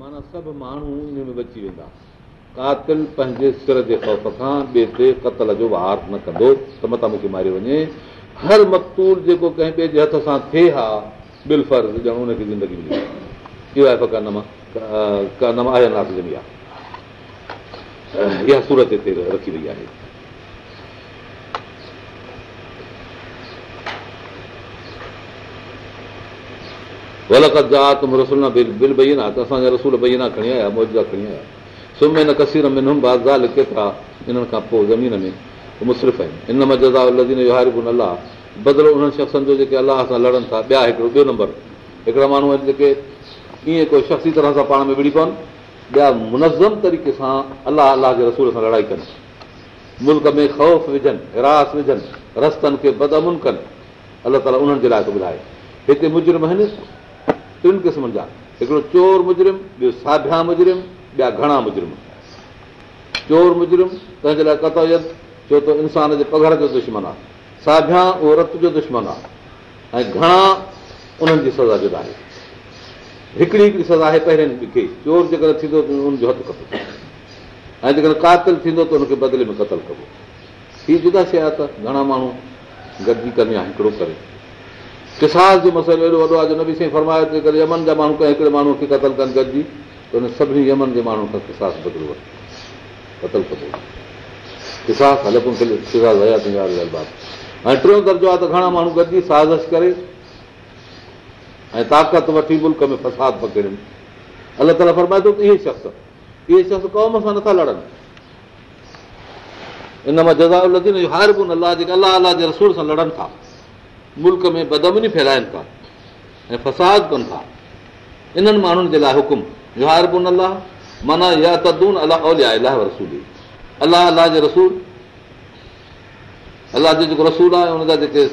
معنيٰ سڀ ماڻهو ان ۾ بچي ويندا. قاتل پنهنجي سر جي خوف کان ٻئي تي قتل جو وار نه ڪندو ته متا مون کي ماريو وڃي. هر مقتور جيڪو ڪنهن ٻئي جي هٿ سان ٿئي ها بل فرض ڄڻ هن کي زندگي ملي آهي اها سورت هتي رکي وئي آهي ولڪت جا تم رسول بل نه ته اسان جا رسول نه کڻي آيا موزا کڻي آيا سمهي نه ڪسير ۾ نم بازال ڪيترا انهن کان پوءِ زمين ۾ مسرف آهن ان ۾ لدين جو هاربن الله بدلو انهن شخصن جو جيڪي الله سان لڙن ٿا ٻيا هڪڙو ٻيو نمبر هڪڙا ماڻهو آهن جيڪي ائين ڪوئي شخصي طرح سان پاڻ ۾ وڙي پون ٻيا منظم طريقي سان الله الله جي رسول سان لڙائي ڪن ملڪ ۾ خوف وجهن هراس وجهن رستن کي بدمن ڪن الله تالا انهن جي لاءِ ٿو ٻڌائي هتي مجرم آهن ٽن قسمن جا. هڪڙو چور مجرم ٻيو سابيا مجرم ٻيا گهڻا مجرم. چور مجرم تنهن جي لاءِ ڪتيت ڇو ته انسان جي پگهر جو دشمن آهي. سابيا اهو رت جو دشمن آهي. ۽ گهڻا انهن جي سزا جدا آهي. هڪڙي هڪڙي سزا آهي پهرين کي. چور جيڪڏهن ٿيندو ته هن جو هٿ ڪبو. ۽ جيڪڏهن قاتل ٿيندو ته هن کي بدلي ۾ قتل ڪبو. هيءَ جدا شيءِ آهي ته گهڻا ماڻهو گڏجي ڪن يا هڪڙو ڪري ڪساس جو مسئلو ايڏو وڏو آهي جو نه به سائين فرمايو ته ڪري يمن جا ماڻهو ڪنهن هڪڙي ماڻهوءَ کي قتل ڪن گڏجي ته هن سڀني يمن جي ماڻهو کان ڪساس بدلو ڪساس ۽ ٽيون درجو آهي ته گهڻا ماڻهو گڏجي سازش ڪري ۽ طاقت وٺي ملڪ ۾ فساد پڪڙن. الله تالا فرمائي ٿو ته اهي شخص اهي شخص قوم سان نٿا لڙن. ان مان جزا هار جيڪي الله الله جي رسول سان لڙن ٿا ملڪ ۾ بدمني فيلائن ٿا ۽ فساد ڪن ٿا. انهن ماڻهن جي لاءِ حڪم الله معنيٰ يا تدون الله الله رسول. الله الله جي رسول. الله جو جيڪو رسول آهي هن جا جيڪي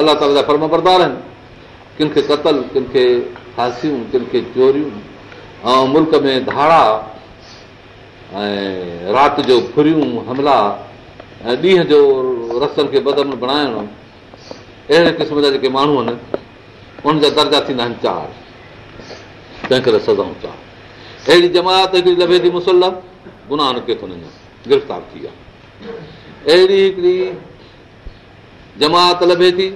الله تالا جا فرم بردار آهن ڪن کي قتل ڪن کي فاسيون ڪن کي چوريون ۽ ملڪ ۾ ڌاڙا ۽ رات جو ڦريون حملا ۽ ڏينهن جو رستن کي بدم بڻائڻ اهڙي قسم جا جيڪي ماڻهو آهن ان جا درجا ٿيندا آهن چار. تنهن ڪري سزائون چار. اهڙي جماعت هڪڙي لڀي ٿي مسل گناهه نه ڪيترو گرفتار ٿي آهي اهڙي هڪڙي جماعت لڀي ٿي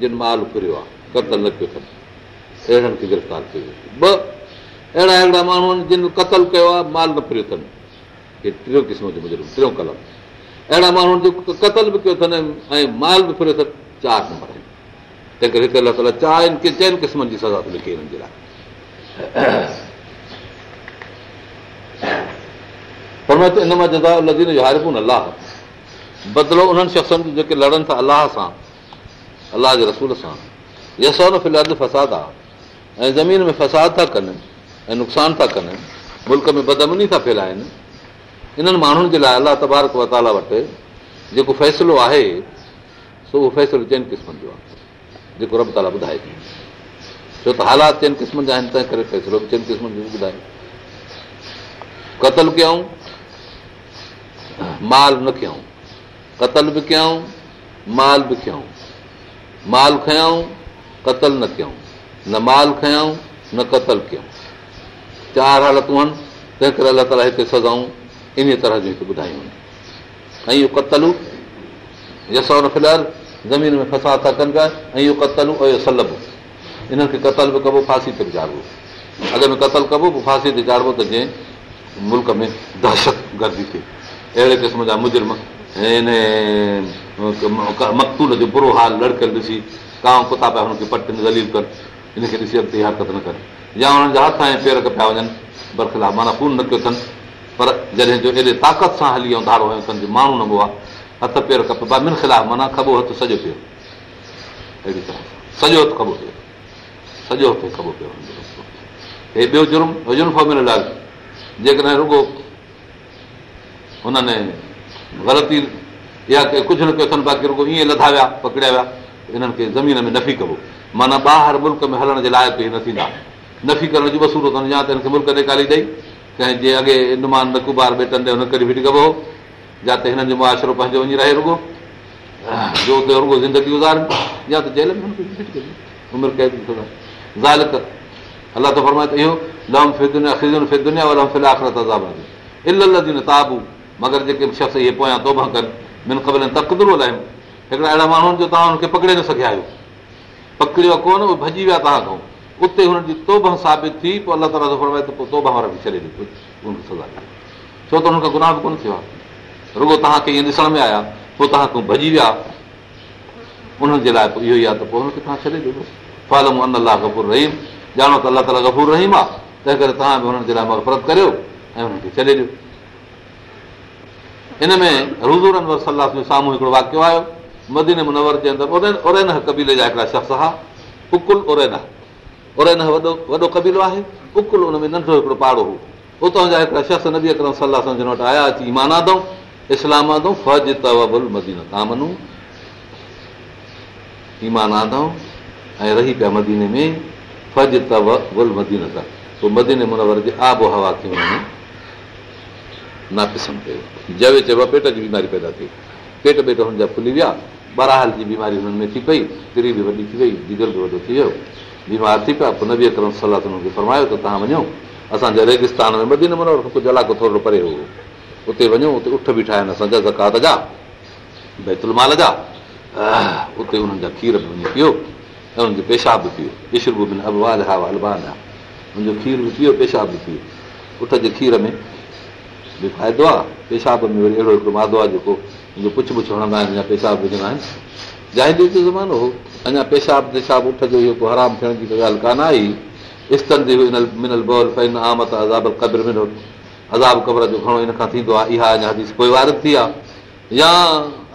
جن مال ڦريو آهي قتل نه ڪيو اٿن. اهڙن کي گرفتار ڪيو ٻه اهڙا اهڙا ماڻهو آهن جن قتل ڪيو آهي مال نه ڦريو اٿن. هي ٽيون قسم جو مجرم ٽيون قلم. اهڙا ماڻهو قتل به ڪيو اٿن ۽ مال به ڦريو اٿن چار نمبر آهن تنهن ڪري هتي الله تالا چار چئن قسمن جي سزا ٿو لکي الله بدلو انهن شخصن جو جيڪي لڙن ٿا الله سان الله جي رسول سان. في الحال فساد. آهي ۽ زمين ۾ فساد ٿا ڪن ۽ نقصان ٿا ڪن ملڪ ۾ بدمني ٿا فيلائن. انهن ماڻهن جي لاءِ الله تبارڪ وتالا وٽ جيڪو فيصلو آهي سو اهو فيصلو چئن قسمن جو آهي جيڪو رب تالا ٻڌائي ڇو ته حالات چئن قسمن جا آهن تنهن ڪري فيصلو به چئن قسمن جو ٻڌائي قتل ڪيون؟ مال نه ڪيون؟ قتل به ڪيون؟ مال به ڪيون؟ مال کيون قتل نه ڪيون؟ نه مال کيون نه قتل ڪيون؟ چار حالتون آهن تنهن ڪري الله تالا هتي سزائون. ان طرح جون هتي ٻڌايون آهن ۽ اهو قتلو يسو نه في الحال زمين ۾ فساد ٿا ڪن پيا ۽ اهو قتلو ۽ اهو سلب. انهن کي قتل به ڪبو فانسي تي به چاڙهبو اڳ ۾ قتل ڪبو پوءِ فانسي تي چاڙهبو ته جيئن ملڪ ۾ دهشت گردي ٿئي. اهڙي قسم جا مجرم هن مقتول جو برو حال لڙڪيل ڏسي ڪانو ڪتا پيا هن کي ذليل ڪن. هن کي ڏسي اڳتي حرڪت نه ڪن. يا هنن جا هٿ ۽ پير ڪپيا وڃن برخلاف معنيٰ خون نه ڪيو اٿن. پر جڏهن جو ايڏي طاقت سان هلي ۽ ڌارو اٿن جو ماڻهو نه آهي هٿ پير ڪپبا من کٻو هٿ سڄو پيو اهڙي طرح سڄو هٿ کٻو پيو سڄو هٿ کٻو پيو هي ٻيو جرم جرم فارم لاءِ جيڪڏهن رڳو هنن غلطي اها ڪجهه نه ڪيو اٿن باقي رڳو ائين لڌا ويا پڪڙيا ويا هنن کي زمين ۾ نفي ڪبو معنيٰ ٻاهر ملڪ ۾ هلڻ جي لاءِ به نه ٿيندا نفي ڪرڻ جي وسولو اٿن يا ته هن کي ملڪ ڏيکاري ڏيئي ڪنهن جي اڳي انمان نڪبار ٻيٽن هن ڪري ڦٽي ڪبو جتي هنن جو معاشرو پنهنجو وڃي رهي رڳو زندگي گزارن يا ته جيل ۾ عمر قيد زالڪ الله ته فرمائي ته اهو مگر جيڪي شخص اهي پويان توبا ڪن خبر تڪدر لاءِ هڪڙا اهڙا ماڻهن جو توهان هن کي پڪڙي نه سگهيا آهيو. پڪڙيو ڪونه اهي ڀڄي ويا توهان کان. اتي هنن جي توب ثابت ٿي پوءِ الله تالا فرمائي ته پوءِ توبا وارا کي ڇڏي ڏيو ڇو ته هن کي گناهه به ڪونه ٿيو آهي رڳو توهان کي ائين ڏسڻ ۾ آيا پوءِ توهان کان ڀڄي ويا. انهن جي لاءِ اهو ئي آهي ته پوءِ هن کي توهان ڇڏي ڏيو. فالم ان الله گفور رهيم. ڄاڻو ته الله تالا گفور رهيم آهي تنهن ڪري توهان به هنن جي لاءِ مفرت ڪريو ۽ هن کي ڇڏي ڏيو. ان ۾ روزور صلاح سامهون هڪڙو واڪيو آيو. مدين منور جي اندر اورين ڪبيلي جا هڪڙا شخص هئا عقل اورين اورين وڏو وڏو ڪبيلو آهي. عقل ان ۾ ننڍو هڪڙو پاڙو هو. اتان جا هڪڙا شخص نبي اڪرم صلاح جن وٽ آيا اچي ايمان آدئون اسلام آدئون فوج تول مدين. توهان مڃون. ايمان ۽ رهي پيا مديني ۾ فج تول مدين ته. پوءِ مديني منور جي آبو هوا کي هن ناپسند ڪيو. جوي چئبو آهي پيٽ جي بيماري پيدا ٿي. پيٽ پيٽ هن جا فلي ويا. براهل جي بيماري هنن ۾ ٿي پئي. تري به وڏي ٿي وئي جگر به وڏو ٿي ويو. بيمار ٿي پيا. پوءِ نبي اڪرم صلاح هن کي فرمايو ته توهان وڃو اسان جي ريگستان ۾ مديني منور کان ڪجهه علائقو ٿورو پري هو اتي وڃو اتي اٺ به ٺاهين اسان جا زڪات جا بيتل مال جا. اتي هنن جا کير به وڃي پيو ۽ هن جو پيشاب به پيو. ها البان آهي هن جو کير به پيئو پيشاب به پيئو اٺ جي کير ۾ به فائدو آهي پيشاب ۾ وري اهڙو هڪڙو مادو آهي جيڪو منهنجو پڇ پڇ هڻندا آهن يا پيشاب وجهندا آهن. جائدي جو زمانو هو اڃا پيشاب پيشاب اٺ جو اهو ڪو حرام ٿيڻ جي ڳالهه ڪانه آئي. عذاب قبر ۾ عذاب قبر جو گهڻو هن کان ٿيندو آهي اها اڃا حديث پوءِ وارت ٿي آهي. يا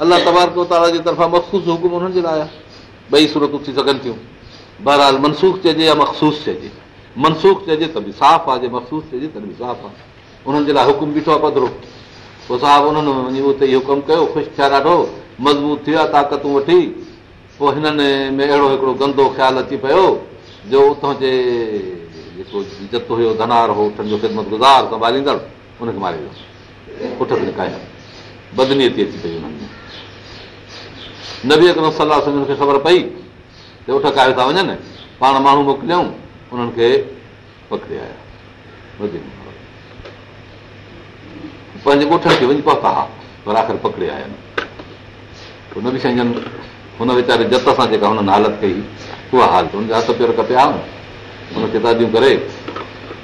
الله تبارڪ تالا جي طرفان مکسوس حڪم هنن جي لاءِ آهي. ٻئي صورتون ٿي سگهن ٿيون. بهرحال منسوک چئجي يا مکسوس چئجي؟ منسوک چئجي ته به صاف آهي جي مکسوس چئجي ته به صاف آهي. انهن جي لاءِ حڪم بيٺو آهي پڌرو. پوءِ صاحب انهن وڃي اتي اهو ڪم ڪيو خوش ٿيا ڏاڍو مضبوط ٿي ويا طاقتون وٺي. پوءِ هنن ۾ اهڙو هڪڙو گندو خيال اچي پيو جو اتان جي جت هيو ڌنار هو اٺن جو خدمت گذار سنڀاليندڙ ان کي ماري ويو تي ڪايا بدني ٿي اچي پئي انهن ۾. نه به هڪڙو صلاح هنن کي خبر پئي ته اٺ ڪايو ٿا وڃن پاڻ ماڻهو موڪليئون انهن کي پڪڙي آيا. پنهنجي ڳوٺن کي وڃي پهتا ها پر آخر پڪڙي آيا نه. به سمجهن هن ويچاري جت سان جيڪا هنن حالت ڪئي اها حالت هن جا هٿ پير ڪپيا هن کي داديون ڪري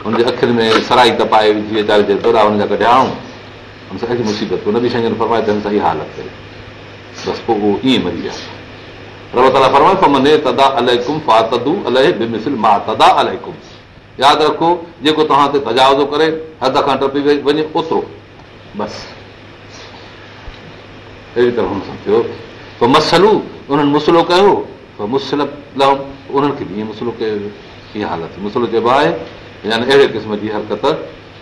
هن جي اکين ۾ سرائي تپائي وجهي ويچاري جي دورا هن جا ڪڍيائون اهڙي مصيبت هن به سمجهن فرمائي ته هن سان اها حالت ڪئي بس پوءِ اهو ائين مري ويا. رب تالا فرمائي تدا الڪم فاتدو الائي مان تدا الڪم. ياد رکو جيڪو توهان تي تجاوزو ڪري حد کان ٽپي وڃي اوترو. بس. اهڙي طرح هن سان ٿيو. پوءِ مسئلو انهن مسئلو ڪيو. مسل انهن کي به ائين مسئلو ڪيو. ويو هيءَ حالت مسئلو چئبو آهي يعني اهڙي قسم جي حرڪت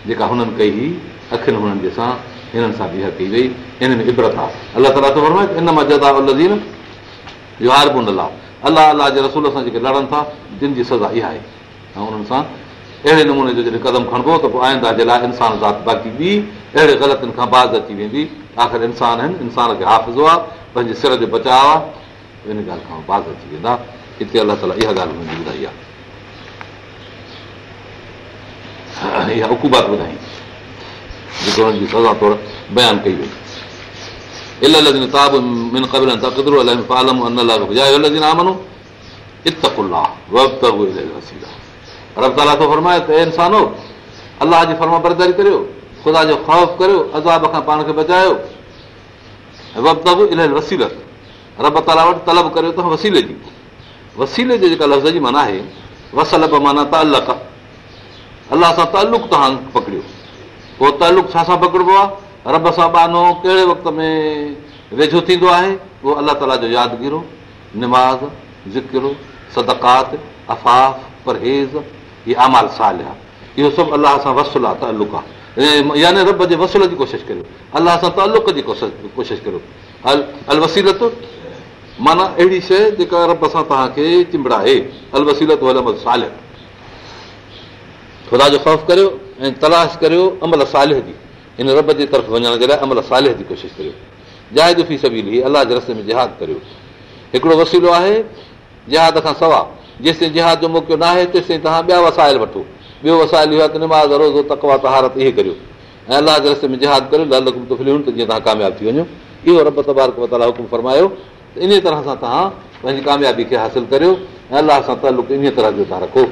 جيڪا هنن ڪئي هئي اکين هنن جي سان هنن سان بيهه ڪئي وئي. هن ۾ ابرت آهي. الله تالا ان مان جدا هار بن الله الله الله جي رسول سان جيڪي لڙن ٿا جن جي سزا اها آهي. ۽ انهن سان اهڙي نموني جو جڏهن قدم کڻبو ته پوءِ آئيندا جي لاءِ انسان ذات باقي ٻي اهڙي غلطين کان باز اچي ويندي. آخر انسان آهن انسان کي حافظو آهي پنهنجي سر جو بچاءُ آهي ان ڳالهه کان باز اچي ويندا. هتي الله تالا اها ڳالهه منهنجي ٻڌائي آهي اها هڪوبات ٻڌائي جيڪو هنن جي سزا طور بيان ڪئي وئي فرمائي ته انسانو الله جي فرما برداري ڪريو خدا جو خوف ڪريو عذاب کان پاڻ کي بچايو وسيلت رب تالا وٽ طلب ڪريو ته وسيلي جي وسيلي جيڪا لفظ جي معنيٰ آهي وسل معنيٰ تعلق الله سان تعلق توهان پڪڙيو پوءِ تعلق ڇا سان پڪڙبو آهي رب سان بانو ڪهڙي وقت ۾ ويجهو ٿيندو آهي اهو الله تالا جو يادگرو نماز زڪرو سدڪات افاف پرهيز اهي امال سال آهي اهو سڀ الله سان وسل آهي تعلق آهي يعني رب جي وصول جي ڪوشش ڪريو الله سان تعلق جي ڪوشش ڪريو ال ال وسيلت معنيٰ اهڙي شيءِ جيڪا رب سان توهان کي چمبڙائي ال وسيلت سال خدا جو خوف ڪريو ۽ تلاش ڪريو عمل ساله جي. هن رب جي طرف وڃڻ جي لاءِ عمل ساله جي ڪوشش ڪريو. جائد في سڀي الله جي رستي ۾ جهاد ڪريو. هڪڙو وسيلو آهي جهاد کان سوا جيستائين جهاد جو موقعو نه آهي تيستائين توهان ٻيا وسايل وٺو. ٻيو وسايل اهو آهي ته نماز روزو تڪوا طهارت اهي ڪريو. ۽ الله جي رستي ۾ جهاد ڪريو لال ته جيئن توهان ڪامياب ٿي وڃو. اهو رب تبارڪ حڪم فرمايو ته ان طرح سان توهان پنهنجي ڪاميابي کي حاصل ڪريو ۽ الله سان تعلق ان طرح جو توهان رکو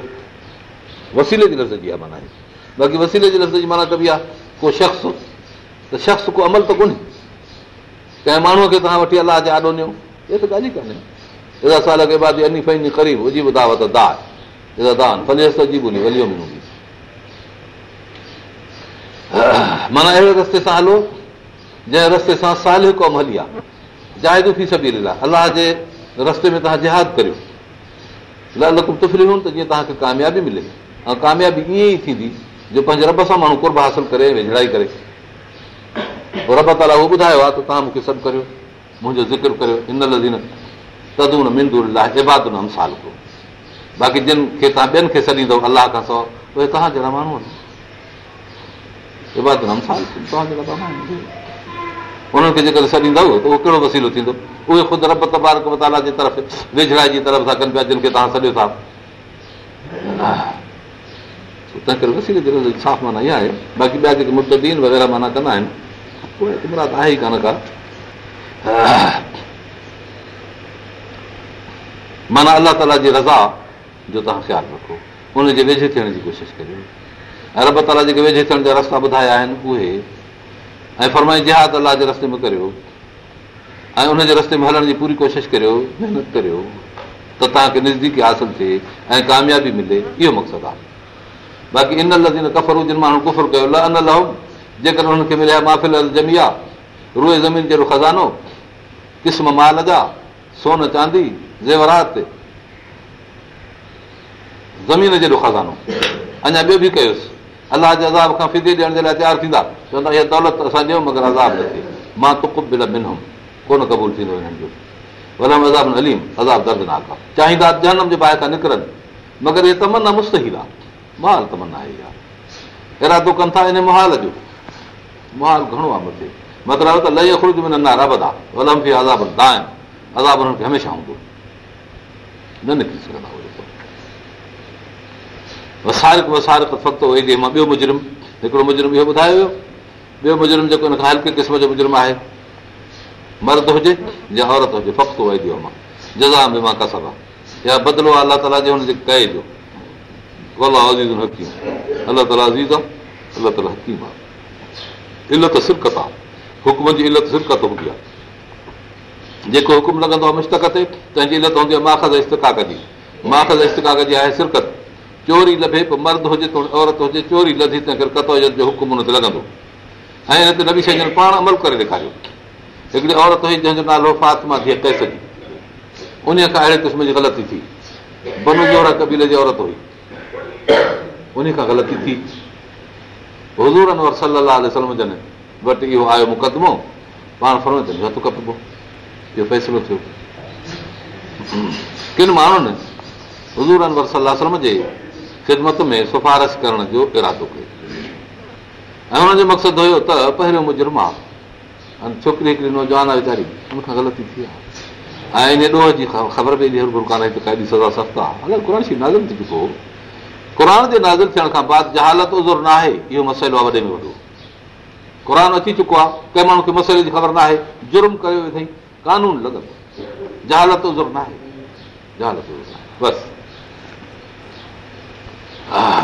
وسيلي جي لفظ جي آهي معنيٰ باقي وسيلي جي لفظ جي معنيٰ ڪبي آهي ڪو شخص. ته شخص ڪو عمل ته ڪونهي. ڪنهن ماڻهوءَ کي توهان وٺي الله جي آڏو ڏيو اها ته ڳالهه ئي ڪانهي. ايڏا سال قريب هجي ٻڌاو ته دا دان فليس جي ٻولي وليو ملندي معنيٰ اهڙي رستي سان هلو جنهن رستي سان سال قوم هلي آهي. جائز ٿي سگهي الله جي رستي ۾ توهان جهاد ڪريو. لڪم تفليون ته جيئن توهان کي ڪاميابي ملي ۽ ڪاميابي ائين ئي ٿيندي جو پنهنجي رب سان ماڻهو ڪرب حاصل ڪري ويجهڙائي ڪري. رب تالا اهو ٻڌايو آهي ته توهان مون کي سڀ ڪريو منهنجو ذڪر ڪريو ان ڪيو باقي جن کي توهان ٻين کي سڏيندو الله کان سواءِ توهان جهڙا ماڻهو آهن؟ اباد انهن کي جيڪر سڏيندو ته اهو ڪهڙو وسيلو ٿيندو؟ اهي خود رب تبارڪ متالا جي طرف ويجهڙائي جي طرف سان ڪن پيا جن کي توهان سڏيو ٿا تنهن ڪري وسيلي جي صاف معنيٰ اها آهي باقي ٻيا جيڪي متدين وغيره معنيٰ ڪندا آهن اهي مراد آهي ئي ڪانه ڪا معنيٰ الله تالا جي رضا جو توهان خيال رکو ان جي ويجهي ٿيڻ جي ڪوشش ڪريو ۽ رب تالا جيڪي ويجهي ٿيڻ جا رستا ٻڌايا آهن اهي ۽ فرمائي جهاد الله جي رستي ۾ ڪريو ۽ ان جي رستي ۾ هلڻ جي پوري ڪوشش ڪريو محنت ڪريو ته توهان کي نزديڪي حاصل ٿئي ۽ ڪاميابي ملي اهو مقصد آهي باقي ان لزين ڪفر جن ماڻهو ڪفر ڪيو ان لهو جيڪر هن کي مليا مافل ڄمي آهي روئي زمين جهڙو خزانو قسم مال جا سون چاندي زيورات زمين جهڙو خزانو اڃا ٻيو به ڪيوس الله جي عذاب کان فدي ڏيڻ جي لاءِ تيار ٿيندا چوندا اها دولت اسان ڏيون مگر عذاب نه ٿئي مان تڪ بل ڏنم ڪونه قبول ٿيندو هنن جو ولم عذاب نه هليم عذاب دردناڪ آهي چاهيندا جنم جي باهه کان نڪرن مگر اهي تمنا مستهل آهي مهال تمنا آهي اها ارادو ڪن ٿا ان مهال جو مهال گهڻو آهي مٿي مطلب ته لئي خرج ۾ نه رب آهي ولم به عذاب دائن عذاب هنن کي هميشه هوندو نه نڪري سگهندا اهي وسارڪ وسارڪ فتو ايڏي مان ٻيو مجرم هڪڙو مجرم اهو ٻڌايو ويو ٻيو مجرم جيڪو هن کان هلڪي قسم جو مجرم آهي مرد هجي يا عورت هجي فقتو ايڏو مان جزا ۾ مان ڪسر آهي يا بدلو آهي الله تالا جي هن جي ڪئي جو الله تالا حڪيم جي علت سرڪت هوندي آهي جيڪو حڪم لڳندو آهي مشتڪ تي تنهنجي علت هوندي آهي ماخذ استڪاڪ جي ماخذ استڪاڪ جي آهي سرڪت چوري لڀي پوءِ مرد هجي عورت هجي چوري لڌي تنهن ڪري ڪتو جو حڪم هن تي لڳندو ۽ هن تي نبي شيءِ پاڻ عمل ڪري ڏيکاريو هڪڙي عورت هئي جنهن جو نالو فاطمه ٿئي ڪيس جي ان کان اهڙي قسم جي غلطي ٿي بنو جورا ڪبيلي جي عورت هئي ان کان غلطي ٿي حضور انور صلاح وٽ اهو آيو مقدمو پاڻ فرم هٿ ڪپبو. اهو فيصلو ٿيو. ڪن ماڻهن حضور انور صلاح جي خدمت ۾ سفارش ڪرڻ جو ارادو ڪيو. ۽ هن جو مقصد هيو ته پهريون مجرم آهي. ڇوڪري هڪڙي نوجوان آهي ويچاري هن کان غلطي ٿي آهي. ۽ ان ڏوهه جي خبر پئي ڪانهي سزا سخت آهي. اگر قر شي نازل ٿي چڪو قر جي نازل ٿيڻ کان بعد جهالت عذر نه آهي اهو مسئلو آهي وڏي ۾ وڏو. قر اچي چڪو آهي ڪنهن ماڻهو کي مسئلي جي خبر نه آهي جرم ڪيو اٿئي قانون لڳندو جهالت عذر نه آهي جهالت بس.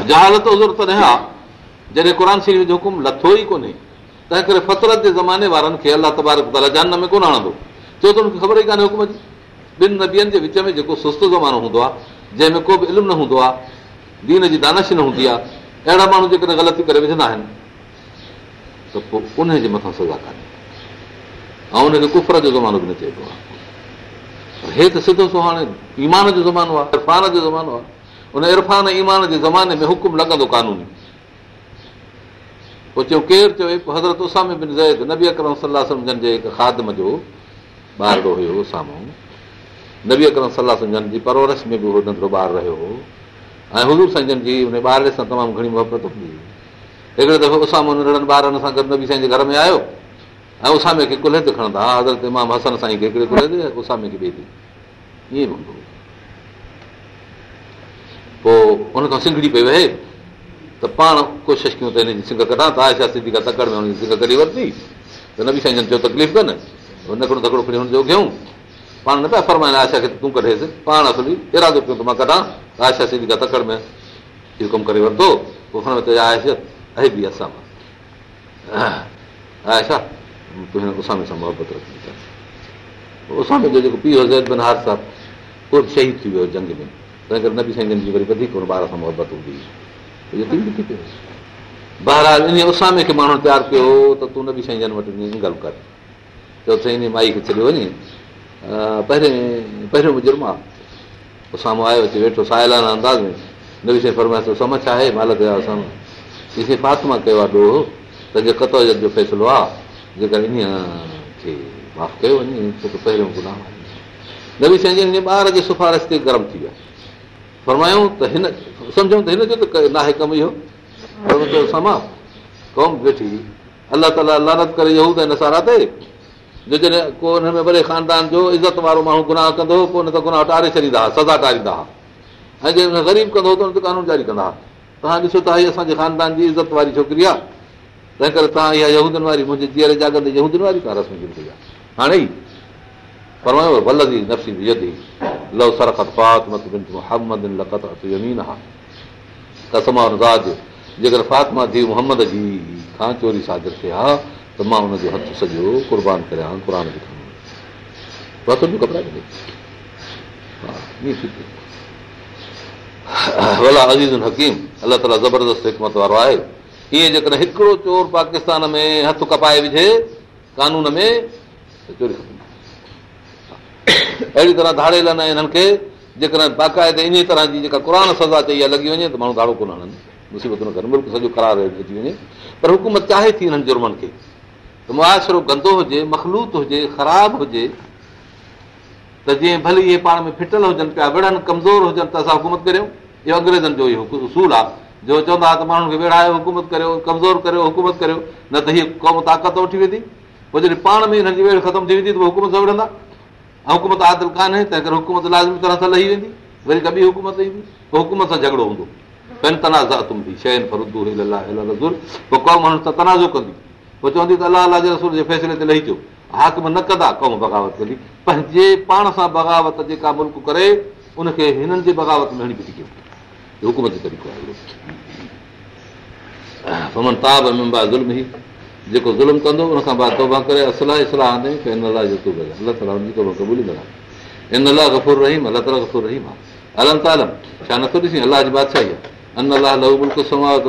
جهالت عذر ته نه آهي. جڏهن قر شريف جو حڪم لٿو ئي ڪونهي تنهن ڪري فطرت جي زماني وارن کي الله تبارڪ تالا جان ۾ ڪونه هڻندو. ڇو ته هن کي خبر ئي ڪانهي حڪم جي. ٻن نبين جي وچ ۾ جيڪو سست زمانو هوندو آهي جنهن ۾ ڪو به علم نه هوندو آهي دين جي دانش نه هوندي آهي اهڙا ماڻهو جيڪڏهن غلطي ڪري وجهندا آهن ته پوءِ ان جي مٿان سزا ڪانهي. ۽ ان کي ڪفر جو زمانو به نه چئبو آهي. هي ته سڌو سو هاڻي ايمان جو زمانو آهي عرفان جو زمانو آهي. ان عرفان ايمان جي زماني ۾ حڪم لڳندو قانوني. پوءِ چيو ڪير چيو حضرت اسامي بن زيد نبي اڪرم صلاح سمجهن جي هڪ کادم جو ٻارڙو هيو سامهون. نبي اڪرم صلاح سمجهن جي پرورش ۾ به اهو ننڍڙو ٻار رهيو هو ۽ حضور سمجهن جي هن ٻار سان تمام گهڻي محبت هوندي هئي هڪڙي دفعو اسامو ننڍڙن ٻارن سان گڏ نبي سائين جي گهر ۾ آيو ۽ اسامي کي ڪلهي تي کڻندا ها حضرت امام هسن سائين کي هڪڙي ڪلهي تي اسامي کي ٻئي تي ائين به هوندو پوءِ هن کان سنگڙي پئي وهي ته پاڻ ڪوشش ڪيون ته هن جي سنگهه ڪڍان ته آيشا سنڌي ڪا تڪڙ ۾ هن جي سنگهه ڪڍي ورتي. ته نه به سائين چيو تڪليف ڪن نڪڙو تڪڙو کڻي هن جو ڪيون پاڻ نه پيا فرمائن آيشا کي تون ڪڍيس پاڻ اصلي ارادو ڪيون ته مان ڪڍان. آيشا سنڌي ڪا تڪڙ ۾. اهو ڪم ڪري ورتو. ته آيشا تون هن اسامي سان محبت رکي اسامي جو جيڪو پيءُ هجي بنهار صاحب اهو به شهيد ٿي ويو جنگ ۾. تنهن ڪري نه به سائين جي وري وڌيڪ ٻار سان محبت هوندي. پيو بهرحال ان اسامي کي ماڻهو تيار ڪيو ته تون نه به سائين جن وٽ ڪر. چئو ته ان مائي کي ڇڏيو وڃي پهرين پهريون مجرم آهي اسامو آيو اچي ويٺو ساهلانا انداز ۾ نه به سائين ٿو سمجهه آهي مال تي اسان اسي فاطمه ڪيو آهي ڏوهه ته جي ڪت جو فيصلو آهي جيڪر ان کي معاف ڪيو وڃي ڇو ته پهريون گناهه نه به سائين جن ٻار جي سفارش تي گرم ٿي ويا فرمايون ته هن سمجهون ته هن جو ته ناهي ڪم اهو سما قوم ويٺي الله تالا لعنت ڪري يون ته نسارا تي جو جڏهن ڪو هن ۾ وڏي خاندان جو عزت وارو ماڻهو گناهه ڪندو پوءِ هن ته گناهه ٽاري ڇڏيندا هئا سزا ٽاريندا. هئا ۽ جي هن غريب ڪندو ته هن تي قانون جاري ڪندا. هئا توهان ڏسو ته هيءَ اسان جي خاندان جي عزت واري ڇوڪري آهي. تنهن ڪري توهان اها يهودن واري منهنجي جيئر يهودن واري توهان رسم آهي. هاڻي ئي راج جيڪر فاطمه ٿي محمد جي کان چوري سادر ٿئي ها ته مان هن جو هٿ سڄو ڀلا الله تالا زبردست حڪمت وارو آهي. ائين جيڪڏهن هڪڙو چور پاڪستان ۾ هٿ ڪپائي وجهي قانون ۾ اهڙي طرح ڌاڙي لهندا هنن کي جيڪڏهن باقائدي ان طرح جي جيڪا قر سزا چئي آهي لڳي وڃي ته ماڻهو ڌاڙو ڪونه هڻن. مصيبت نه وڃي. پر حڪومت چاهي ٿي هنن جرمن کي معاشرو گندو هجي مکلوت هجي خراب هجي ته جيئن ڀلي اهي پاڻ ۾ ڦٽل هجن پيا وڙهن ڪمزور هجن ته اسان حڪومت ڪريون. اهو انگريزن جو اهو اصول آهي. جو چوندا ته ماڻهن کي وڙهايو حڪومت ڪريو ڪمزور ڪريو حڪومت ڪريو نه ته هيءَ قوم طاقت وٺي ويندي. پوءِ جڏهن پاڻ ۾ هنن جي ويڙ ختم ٿي ويندي ته حڪومت سان وڙهندا. ۽ حڪومت عادل ڪانهي تنهن ڪري حڪومت لازمي طرح سان لهي ويندي وري ڪبي حڪومت ايندي پوءِ حڪومت سان جهڳڙو هوندو. پوءِ تنازو ڪندي پوءِ چوندي ته الله الله جي رسول جي فيصلي تي لهي اچو حاڪم نه ڪندا قوم بغاوت ڪندي. پنهنجي پاڻ سان بغاوت جيڪا ملڪ ڪري ان کي هنن جي بغاوت ۾ هڻي پئي ڪيون. حڪومت جو طريقو آهي تاب ممبا ظلم ئي جيڪو ظلم ڪندو ان کان بعد توبا ڪري اصلاح اصلاح الله جو الله تالا هن جي توبا قبول ڪندا. ان الله گفر رهيم الله تالا گفر رهيم آهي. الم تالم ڇا نٿو ڏسي؟ الله جي بادشاهي آهي. ان الله لهو ملڪ سماوت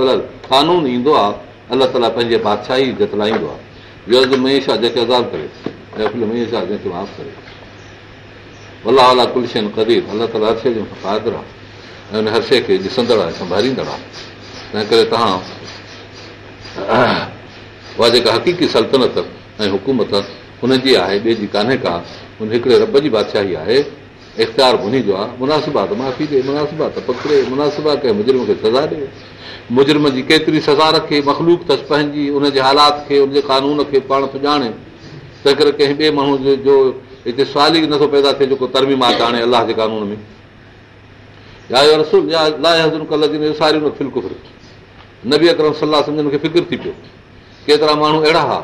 قانون ايندو آهي الله تالا پنهنجي بادشاهي جتلائيندو آهي. ويرز مهيشا جنهن کي عذاب ڪري ۽ مهيشا جنهن کي معاف ڪري. الله الله ڪل شيءِ ڪدير الله تالا هر شيءِ جو قادر آهي ۽ هن هر شيءِ کي ڏسندڙ آهي سنڀاليندڙ آهي. تنهن ڪري توهان اها جيڪا حقيقي سلطنت ۽ حڪومت هن جي آهي ٻئي جي ڪانهي ڪا هن هڪڙي رب جي بادشاهي آهي اختيار جو آهي مناسبات معافي ڏي مناسبات پڪڙي مناسبا ڪنهن مجرم کي سزا ڏئي مجرم جي ڪيتري سزا رکي مکلوڪ اٿس پنهنجي ان جي حالات کي ان جي قانون کي پاڻ سڃاڻي تنهن ڪري ڪنهن ٻئي ماڻهو جو هتي سوال ئي نٿو پيدا ٿئي جيڪو ترميمات آڻي الله جي قانون ۾ نه به اڪرم صلاح سمجهن کي فڪر ٿي پيو ڪيترا ماڻهو اهڙا هئا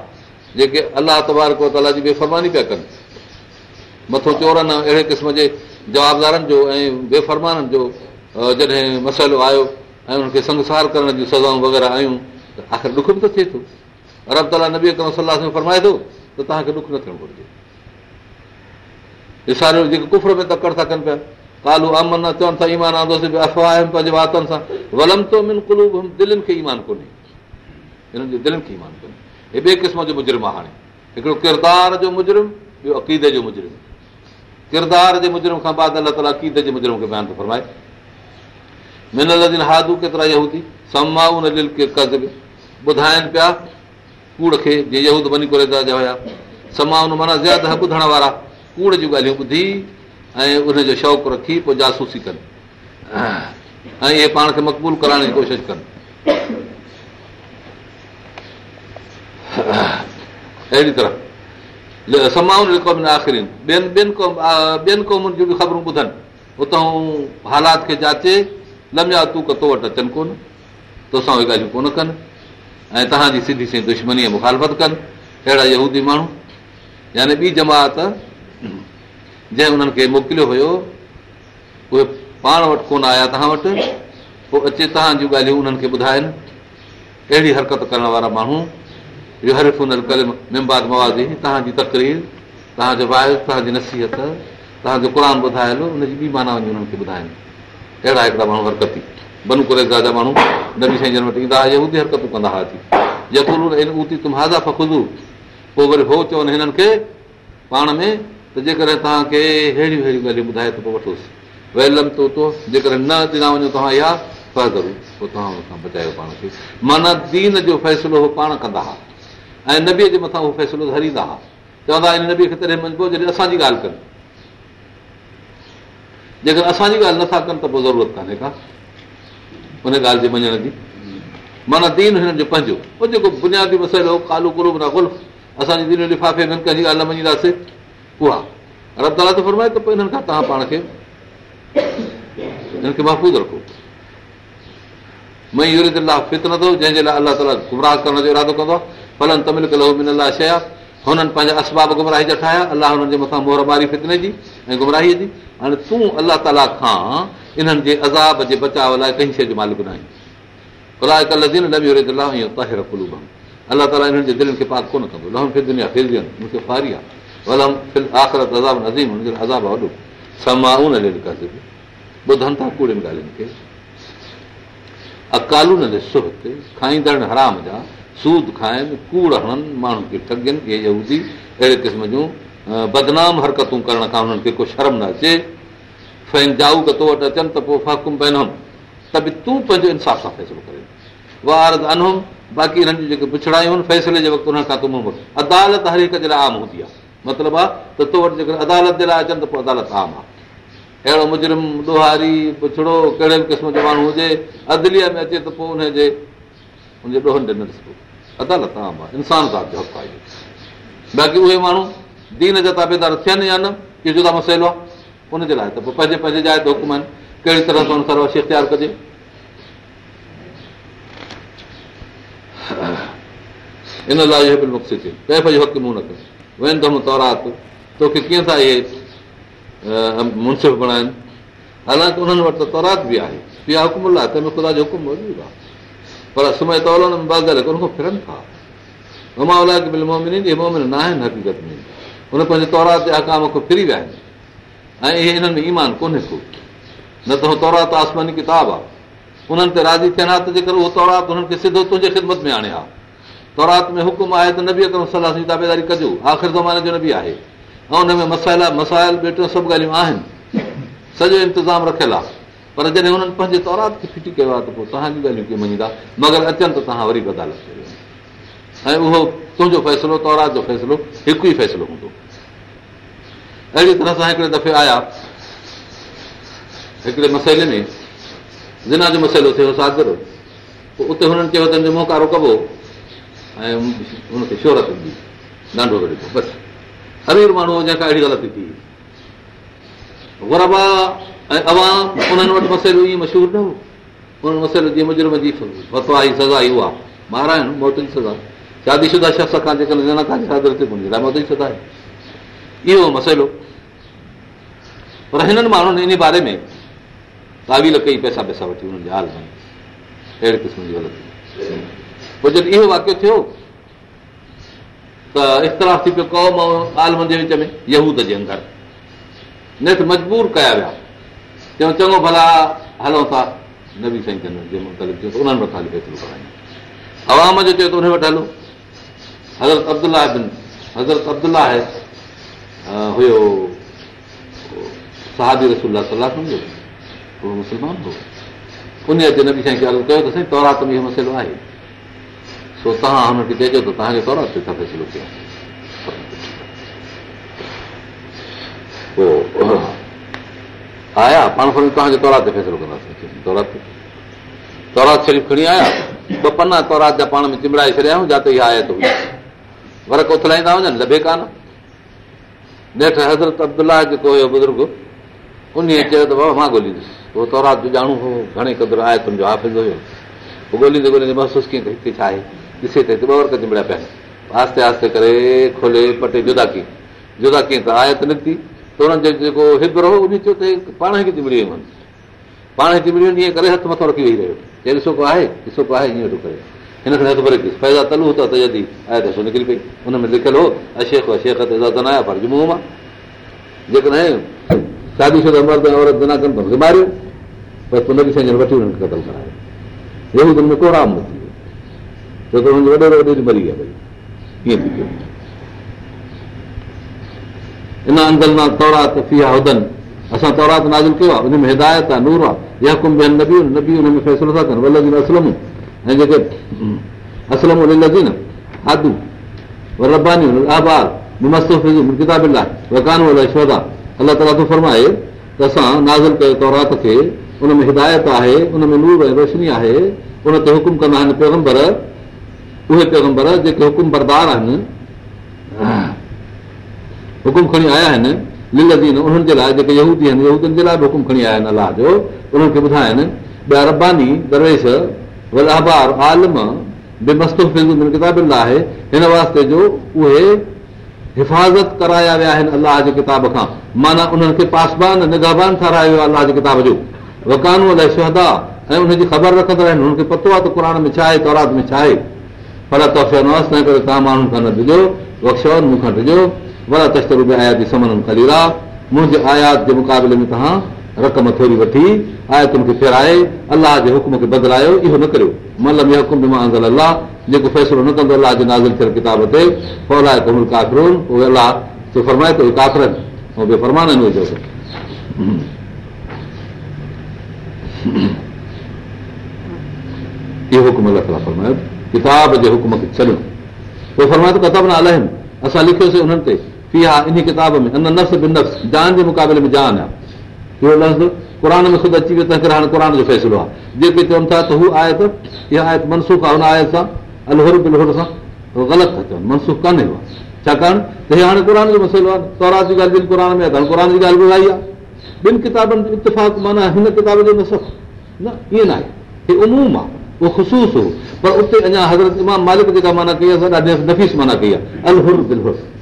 جيڪي الله تبارڪ تالا جي بيفرماني پيا ڪن مٿو چورن اهڙي قسم جي جوابدارن جو ۽ بيفرمانن جو جڏهن مسئلو آيو ۽ هن کي سنسار ڪرڻ جون سزائون وغيره آيون ته آخر ڏک به ته ٿئي ٿو. ارب تالا نبي اڪرم صلاح ۾ فرمائي ٿو ته توهان کي ڏک نه ٿيڻ گهرجي. وساريو جيڪي ڪفر ۾ تڪڙ ٿا ڪن پيا ڪالو امن چون ٿا ايمان آندوسين افواهه پنهنجي واتن سان ولم ڪلوب دلن کي ايمان ڪونهي. هنن جي دلن کي ايمان ڪونهي. هي ٻئي قسم جو مجرم آهي هاڻي. هڪڙو ڪردار جو مجرم ٻيو عقيدي جو مجرم ڪردار جي مجرم کان بعد الله تالا عقيدي جي مجرم کي بيان ٿو فرمائي. منل هادو ڪيترا يهودي؟ سمائو نه ڪز ٻڌائين پيا ڪوڙ کي جيئن يهود وڃي ڪري هئا سمائن معنيٰ زياده ٻڌڻ وارا. ڪوڙ جون ڳالهيون ٻڌي ۽ ان جو شوق رکي پوءِ جاسوسي ڪن. ۽ اهي پاڻ کي مقبول ڪرائڻ جي ڪوشش ڪن. اهڙي طرح سمائن ٻين ٻين قوم ٻين قومن جون به خبرون ٻڌن اتان حالات کي جاچي لميا تون ڪتو وٽ اچن ڪونه تو سان اهي ڳالهيون ڪونه ڪن ۽ توهان جي سڌي سي دشمنيءَ مکالفت ڪن اهڙا يهودي ماڻهو يعني ٻي جماعت جنهن انهن کي موڪليو هيو اهي پاڻ وٽ ڪونه آيا توهان وٽ پوءِ اچي توهان جون ڳالهيون انهن کي ٻڌائين اهڙي حرڪت ڪرڻ وارا ماڻهو توهان جي تڪرير توهان جو وائس توهان جي نصيحت توهان جو قر ٻڌايل ان جي ٻي معنيٰ وڃي انهن کي ٻڌائين اهڙا هڪڙا ماڻهو هرڪتي بنو ڪريزا جا ماڻهو نبي سائين جن وٽ ايندا هئا هوندي حرڪتون ڪندا هئاسين فکزو پوءِ وري هو چون هنن کي پاڻ ۾ ته جيڪڏهن توهان کي اهڙيون اهڙيون ڳالهيون ٻڌائي ته پوءِ وٺوس ويلم تو تو جيڪڏهن نه ڏنا وڃو توهان اها فزرو پوءِ توهان هن بچايو پاڻ کي معنيٰ دين جو فيصلو اهو پاڻ ڪندا هئا ۽ نبيءَ جي مٿان اهو فيصلو ڌريندا هئا. چوندا ان نبيءَ کي تڏهن مڃبو جڏهن اسان جي ڳالهه ڪن. جيڪر اسان جي ڳالهه نٿا ڪن ته پوءِ ضرورت ڪانهي ڪا. ان ڳالهه جي مڃڻ جي. معنيٰ دين هنن جو پنهنجو. پوءِ جيڪو بنيادي مسئلو ڪالو ڪلو نه گل اسان جي دين لفافي ۾ ڪنهن جي ڳالهه نه مڃينداسين. اها. رب تالا ته فرمائي ته پوءِ هنن کان توهان پاڻ کي هن کي محفوظ رکو. مئي يورد الله فت نٿو جنهن جي لاءِ الله تالا گمراهه ڪرڻ جو ارادو ڪندو آهي ڦلن تامل ڪلو الله شيءِ هنن پنهنجا اسباب گمراهي جا ٺاهيا الله هنن جي مٿان موهر ماري فتني جي ۽ گمراهيءَ جي هاڻي تون الله تالا کان انهن جي عذاب جي بچاءُ لاءِ ڪنهن شيءِ جو مالڪ نه آهين طاهر ڪلو الله تالا انهن جي دلن کي پاڪ ڪونه ڪندو لهم ڦر دنيا ڦر مون کي فاري آهي ولم فل آخرت عذاب نزيم هن جو عذاب وڏو سمائون نه ٻڌن ٿا ڪوڙين ڳالهين کي اڪالو نه سهت کائيندڙ حرام جا سود کائين ڪوڙ هڻن ماڻهن کي ٺگن اهي يودي اهڙي قسم جون بدنام حرڪتون ڪرڻ کان هنن کي ڪو شرم نه اچي. فين جائو ته تو وٽ اچن ته پوءِ فاڪم پئنم ته به تون پنهنجو انصاف سان فيصلو ڪري. وار انهم باقي هنن جون جيڪي پڇڙايون آهن فيصلي جي وقت هنن کان تون عدالت هر هڪ جي لاءِ عام هوندي آهي. مطلب آهي ته تو وٽ جيڪڏهن عدالت جي لاءِ اچن ته پوءِ عدالت عام آهي. اهڙو مجرم ڏوهاري پڇڙو ڪهڙي به قسم جو ماڻهو هجي ادليءَ ۾ اچي ته پوءِ هن جي هن جي ڏوهن ڏي نه ڏسبو عدالت عام آهي انسان سان جو حق آهي باقي اهي ماڻهو دين جا تابيدار ٿين يا نه اهو جدا مسئلو آهي ان جي لاءِ ته پوءِ پنهنجي پنهنجي جاءِ تي حڪم آهن ڪهڙي طرح سان ڪجي ان لاءِ اهو به ڪيف جو حق مون ڪيو وين ته تورات توکي ڪيئن ٿا اهي منصف بڻائن حالانڪه انهن وٽ ته تورات به آهي اها حڪم لاءِ تنهن ۾ خدا جو حڪم موجود آهي پر سمهه ان کان فرن ٿا. مومن نه آهن حقيقت ۾. هن پنهنجي تورات ڦري ويا آهن. ۽ اهي هنن ۾ ايمان ڪونهي ڪو. نه ته اهو تورات آسماني ڪتاب آهي انهن تي راضي ٿين ها ته جيڪر اهو تورات هنن کي سڌو تنهنجي خدمت ۾ آڻي ها. تورات ۾ حڪم آهي ته نه به صلاح جي تابيداري ڪجو. آخر زماني جو نه به آهي. ۽ هن ۾ مسائلا مسائل سڀ ڳالهيون آهن. سڄو انتظام رکيل آهي پر جڏهن هنن پنهنجي تورات کي ڦٽي ڪيو آهي ته پوءِ توهان جي ڳالهيون ڪيئن مڃيندا؟ مگر اچن ته توهان وري بدالت ڪيو ۽ اهو تنهنجو فيصلو تورات جو فيصلو هڪ ئي فيصلو هوندو. اهڙي طرح سان هڪڙي دفعي آيا. هڪڙي مسئلي ۾ زنا جو مسئلو ٿيو ساگر. پوءِ اتي هنن چيو ته موهڪارو ڪبو. ۽ هن کي شوهرت ڏي ڏاڍو طريقو بس. امير ماڻهو جنهن کان اهڙي غلطي ٿي. گربا ۽ عوام انهن وٽ مسئلو ائين مشهور نه هو. انهن مسئلو جيئن مجرم جي فتوا جي سزا ئي اها مارائڻ موت جي سزا. شادي شده شخص کان جيڪڏهن زنا کان شادي ٿي موت جي سزا آهي. اهو مسئلو. پر هنن ماڻهن ان باري ۾ تاويل ڪئي پئسا پئسا وٺي هنن جي حال ۾. اهڙي قسم جي غلطي. اهو واڪيو ٿيو ته اختلاف ٿي پيو قوم عالمن جي وچ ۾ يهود جي اندر. نه ته مجبور ڪيا ويا چيون چڱو ڀلا هلون ٿا نبي سائين جي مختلف ٿيو ته انهن وٽ هلي فيصلو ڪرايون عوام جو چيو ته ان وٽ هلو حضرت ابدلا حضرت ابدلا آهي هيو ساهبي رسول صلاح اهو مسلمان هو ان تي نبي سائين کي ته سائين تورات ۾ اهو مسئلو آهي سو توهان هن کي چئجو ته توهان کي تورات تي ٿا فيصلو ڪيو آيا پاڻ کڻي توهان کي تورات تي فيصلو ڪنداسين تورات تورات شريف کڻي آيا ٻه پنا تورات جا پاڻ ۾ چمڙائي ڇڏيا جاتي اها آيت هئي ورڪ اٿلائيندا وڃن لڀي ڪانه نيٺ حضرت ابدلا جيڪو هيو بزرگ ان چيو ته بابا مان ڳولهيندس اهو تورات جو ڄاڻو هو گهڻي قدر آهي تنهنجو حافظ هيو پوءِ ڳولهيندي ڳولهيندي محسوس ڪيئن هتي ڇا آهي ڏسي ته هتي ٻه ورڪ چمبڙيا پيا آهن آهستي آهستي ڪري کولي پٽي جدا ڪيئن جدا ڪيئن ته آيت نڪتي ته هنن جو جيڪو هبر هو ان چيو ته پاڻ ئي چمبڙي وڃن پاڻ ئي چمبڙي وڃي ائين ڪري هٿ مٿو رکي ويهي رهيو چئي ڏسو ڪو آهي ڏسو ڪو آهي ائين ويٺو ڪري هن کي هٿ ڀري پيدا تلو ته جڏهن آهي ته نڪري پئي هن ۾ لکيل هو اشيک اشيک تي نه آيا پر جمعو مان جيڪڏهن شادي شده مرد عورت نه ڪن ته ماريو بس هن به شيءِ وٺي هنن کي قتل ڪرايو ۾ ڪو آرام نه ٿي ويو ڇو ته هن جو وڏو وڏو مري ويا ڀئي ڪيئن ٿي پيو ان اندر مان تورات ٿي آهي حدن اسان تورات نازل ڪيو آهي هن ۾ هدايت آهي نور آهي يا ڪم ٻين نبي هن ۾ فيصلو ٿا ڪن ولدن اسلم ۽ جيڪي اسلم نه آدو ربانيون آبار ڪتاب لاءِ وڪان الائي شودا الله تالا ٿو فرمائي ته اسان نازل ڪيو تورات کي ان ۾ هدايت آهي ان ۾ نور ۽ روشني آهي ان تي حڪم ڪندا آهن پيگمبر اهي پيگمبر جيڪي حڪم بردار آهن حڪم کڻي آيا آهن ليل انهن جي لاءِ جيڪي آهن جي لاءِ به حڪم کڻي آيا آهن الله جو انهن کي ٻڌائين ٻيا رباني درويش اهبار عالم ڪتابن لاءِ آهي هن واسطي جو اهي حفاظت ڪرايا ويا آهن الله جي ڪتاب کان. معنيٰ انهن کي پاسبان نگابان ٺارايو ويو الله جي ڪتاب جو. وڪانو الائي شهدا ۽ ان جي خبر رکندا آهن. هن کي پتو آهي ته قر ۾ ڇا آهي تورات ۾ ڇا آهي. پر توهان ماڻهن کان نه ڏجو مون کان ڏجو وڏا تشتر به آيات جي سمن خريدا منهنجي آيات جي مقابلي ۾ توهان رقم ٿوري وٺي آيتن کي ڦيرائي الله جي حڪم کي بدلايو اهو نه ڪريو ملم حڪم به مان الله جيڪو فيصلو نه ڪندو الله جي نازل ٿيل ڪتاب تي پوءِ الائي ڪمل ڪافرون اهي الله جو فرمائي ٿو ڪافرن ۽ ٻيو فرمان وجهو اهو حڪم الله تالا فرمايو ڪتاب جي حڪم کي ڇڏيو پوءِ فرمائي ٿو ڪتاب نه الاهن اسان لکيوسين انهن تي ها ان ڪتاب ۾ ان نفس به نفس جان جي مقابلي ۾ جان آهي اهو لفظ قر ۾ خود اچي ويو تنهن ڪري هاڻي قر جو فيصلو آهي جيڪي چون ٿا ته هو آيت اها آيت منسوک آهي هن آيت سان الهر بلهر سان غلط ٿا چون منسوک ڪانهي ڇاڪاڻ ته هي هاڻي قر جو مسئلو آهي تورات جي ڳالهه قر ۾ آهي ته هاڻي قر جي ڳالهه ٻڌائي آهي ٻن ڪتابن جو اتفاق معنيٰ هن ڪتاب جو نصف نه ائين نه آهي هي اموم آهي اهو خشوس هو پر اتي اڃا حضرت امام مالڪ جيڪا معنيٰ ڪئي آهي نفيس معنيٰ ڪئي آهي الهر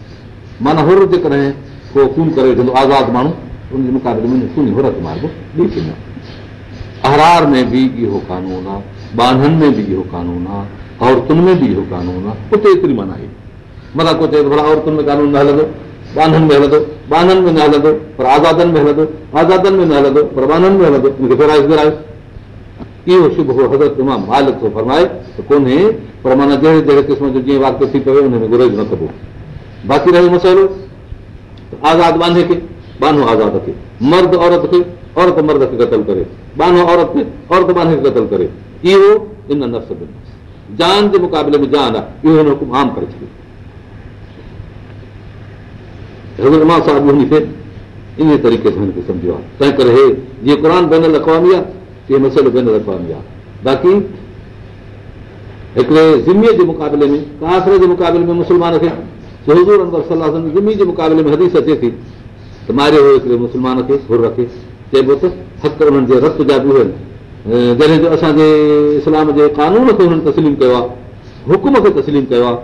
माना हुर जेकॾहिं को खून करे वठंदो आज़ादु माण्हू उनजे मुक़ाबले में हुरत मार्ग ॾेई थींदो अहरार में बि इहो कानून आहे बाननि में बि इहो कानून आहे औरतुनि में बि इहो कानून आहे उते एतिरी माना आहे मथां को चए भला औरतुनि में कानून न हलंदो बाननि में हलंदो बाननि में न हलंदो, पर आज़ादनि में हलंदो, आज़ादनि में न हलंदो, पर बाननि में हलंदो मूंखे फेराइज़ घुरायो इहो शुभ हज़रत इमाम मालिक थो फरमाए, त कोन्हे, पर माना जहिड़े जहिड़े क़िस्म जो जीअं वाकियो थी पवे हुन गुरेज न कबो। बाक़ी रहियो मसइलो? आज़ादु बांधे खे बानो आज़ाद खे मर्द औरत खे औरत मर्द खे क़तल करे। बानो औरत खे औरत बाने खे क़तल करे। इहो इन नफ़्स जान जे मुक़ाबले में जान आहे इहो हिन हुकुम आम करे छॾियो इमाम साहिब खे इन तरीक़े सां हिनखे सम्झो आहे तंहिं करे, हे जीअं क़ुर बेन अक़वामी आहे इहो मसइलो बेन अक़वामी आहे बाक़ी, हिकिड़े ज़िमीअ जे मुक़ाबले में, कासरे जे मुक़ाबले में मुस्लमान खे حضور اندر صلاح زمي جي مقابلي ۾ حديث اچي ٿي ته ماريو هيو هڪڙي مسلمان کي هر کي چئبو ته حق انهن جي رت جا به هئا جڏهن جو اسان جي اسلام جي قانون کي هنن تسليم ڪيو آهي حڪم کي تسليم ڪيو آهي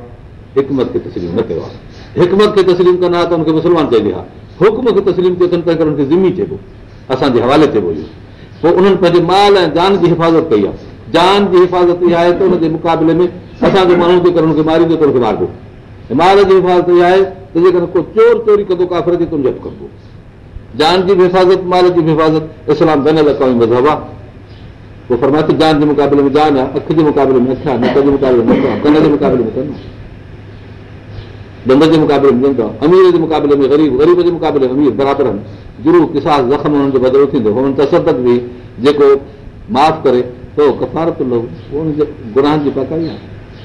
حڪمت کي تسليم نه ڪيو آهي حڪمت کي تسليم ڪندا ته هن کي مسلمان چئبي آهي حڪم کي تسليم ڪيو اٿن تنهن ڪري هن کي زمي چئبو اسان جي حوالي چئبو اهو پوءِ انهن پنهنجي مال ۽ جان جي حفاظت ڪئي آهي جان جي حفاظت اها آهي ته هن جي مقابلي ۾ اسان جو ماڻهو جيڪر هن کي ماريندو ته هن کي ماربو مال جي حفاظت اها آهي ته جيڪڏهن ڪو چور چوري ڪندو ڪافر جي تنهنجو ڪبو جان جي به حفاظت مال جي به حفاظت اسلام بنل قومي مذهب. آهي پوءِ فرمائي ٿو جان جي مقابلي ۾ جان آهي اک جي مقابلي ۾ آهي نڪ جي مقابلي ۾ ڪن جي مقابلي ۾ ڪن دند جي مقابلي ۾ دند امير جي مقابلي ۾ غريب غريب جي مقابلي ۾ امير برابر آهن ضرور ڪساس زخم هنن جو بدلو ٿيندو هنن تسدڪ به جيڪو معاف ڪري ته ڪفارت هن جي گناهن جي پڪائي آهي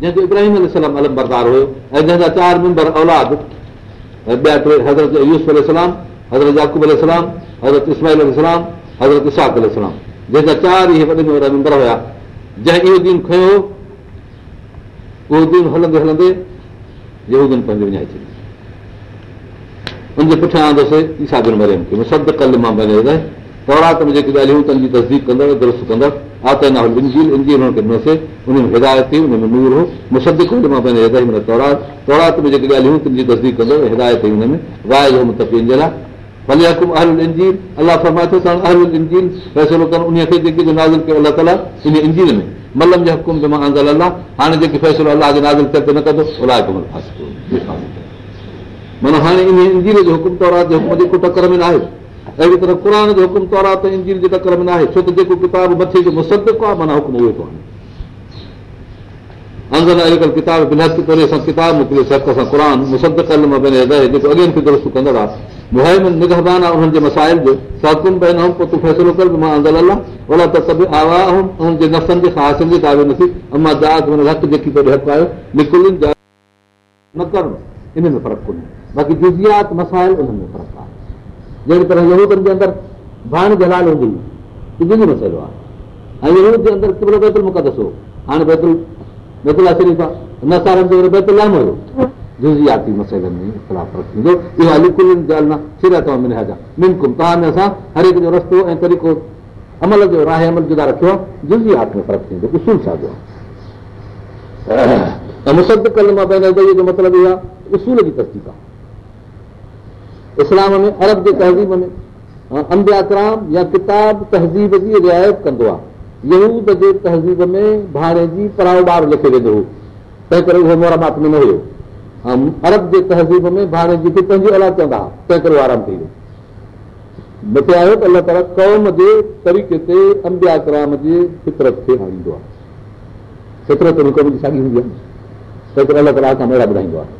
جنهن جو ابراهيم ۽ جنهن جا چار ميمبر اولاد ٻيا ٽي حضرت يوز الارم حضرت ياقوب الارم حضرت اسمال الارم حضرت اساڪ الارم جنهن جا چار اهي وڏي ۾ وڏا ميمبر هئا جنهن اهو دين کيو اهو دين هلندي هلندي يودن پنهنجو وڃائي ڇڏيو ان جي پٺيان آندوسين ايسا بن مريم کي سد ڪل مان پنهنجي تورات ۾ جيڪي ڳالهيون ان ۾ هدايت لاءِ الله ته ۾ ملم جي حڪم جي مان الله هاڻي جيڪي فيصلو الله جي ته نه ڪندو معنيٰ هاڻي ان انجيل جو ٽڪر ۾ نه آهي اهڙي طرح قر جو حڪم تورا ته انجيل جي ٽڪر ۾ نه آهي ڇو ته جيڪو ڪتاب مٿي جو مسدڪ آهي معنيٰ حڪم اهو ڪونهي اندر اڄڪلهه ڪتاب بنهت ڪري اسان ڪتاب موڪليو سک سان قر مسد ڪل مان پنهنجي هردي جيڪو اڳيان کي درست ڪندڙ آهي مهم نگهبان آهي انهن جي مسائل جو حڪم پئي نه پوءِ تون فيصلو ڪر مان اندر الله ڀلا ته سڀ آوا هئم انهن جي نفسن جي خاسن جي داوي نٿي اما داد هن حق جيڪي توڙي حق آيو نڪلن نه ڪرڻ ان ۾ فرق ڪونهي باقي جزيات مسائل انهن ۾ فرق آهي جهڙي طرح يهودن جي اندر ڀاڻ جلال هوندي هئي مسئلو آهي ۽ يهود جي اندر ڪبلو بيتل مقدس هو هاڻي بيتل بيتلا شريف آهي نسارن جو بيتلام هيو جزياتي مسئلن ۾ اختلاف ٿيندو اها لڪلن ڳالهه نه سريا توهان منهاجا منڪم توهان اسان هر هڪ جو رستو ۽ طريقو عمل جو راهه عمل جدا رکيو آهي جزيات ۾ فرق ٿيندو اصول جو آهي ۽ مسد ڪل مان پنهنجي جو مطلب اهو آهي اصول جي تصديق آهي اسلام ۾ ارب جي تهذيب ۾. امبياڪرام يا ڪتاب تهذيب جي رعايت ڪندو آهي يهود جي تهذيب ۾ ڀاڻي جي پرائو ٻار لکي ويندو هو. تنهن ڪري اهو مورامات ۾ نه هيو. ارب جي تهذيب ۾ ڀاڻي جي کي پنهنجي اولاد چوندا هئا تنهن ڪري آرام ٿي ويو. مون کي آيو ته الله تالا قوم جي طريقي تي امبياڪرام جي فطرت کي آڻيندو آهي فطرت قوم جي ساڳي هوندي آهي. تنهن ڪري الله تالا ٻڌائيندو آهي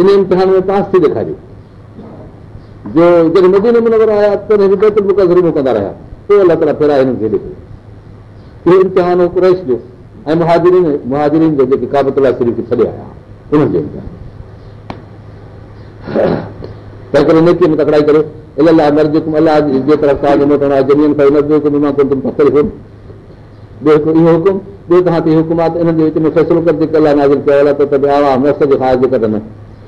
इन इम्तिहान में पास थी ॾेखारियो जो। जॾहिं मदीन मुनवर आया तॾहिं ज़रूरु कंदा रहिया पोइ अलाह ताला फेराए हिननि खे ॾेखारियो इहो इम्तिहान हो कुरैश जो ऐं मुहाजरीन मुहाजरीन जो जेके काबतला शरीफ़ छॾे आया उन्हनि जो इम्तिहान तंहिं करे नेकीअ में तकड़ाई करे। अलाह मर्ज़ अलाह जे तरफ़ तव्हांजो मोटण आहे ज़मीन खां न ॿियो माँ कोन तुम पथर कोन ॿियो हिकु इहो हुकुम। ॿियो तव्हां ते हुकुम आहे त इन्हनि जे विच में फ़ैसिलो करे जेके अलाह नाज़िल कयो अलाह त आवा मस्त जे ख़ासि जे कदम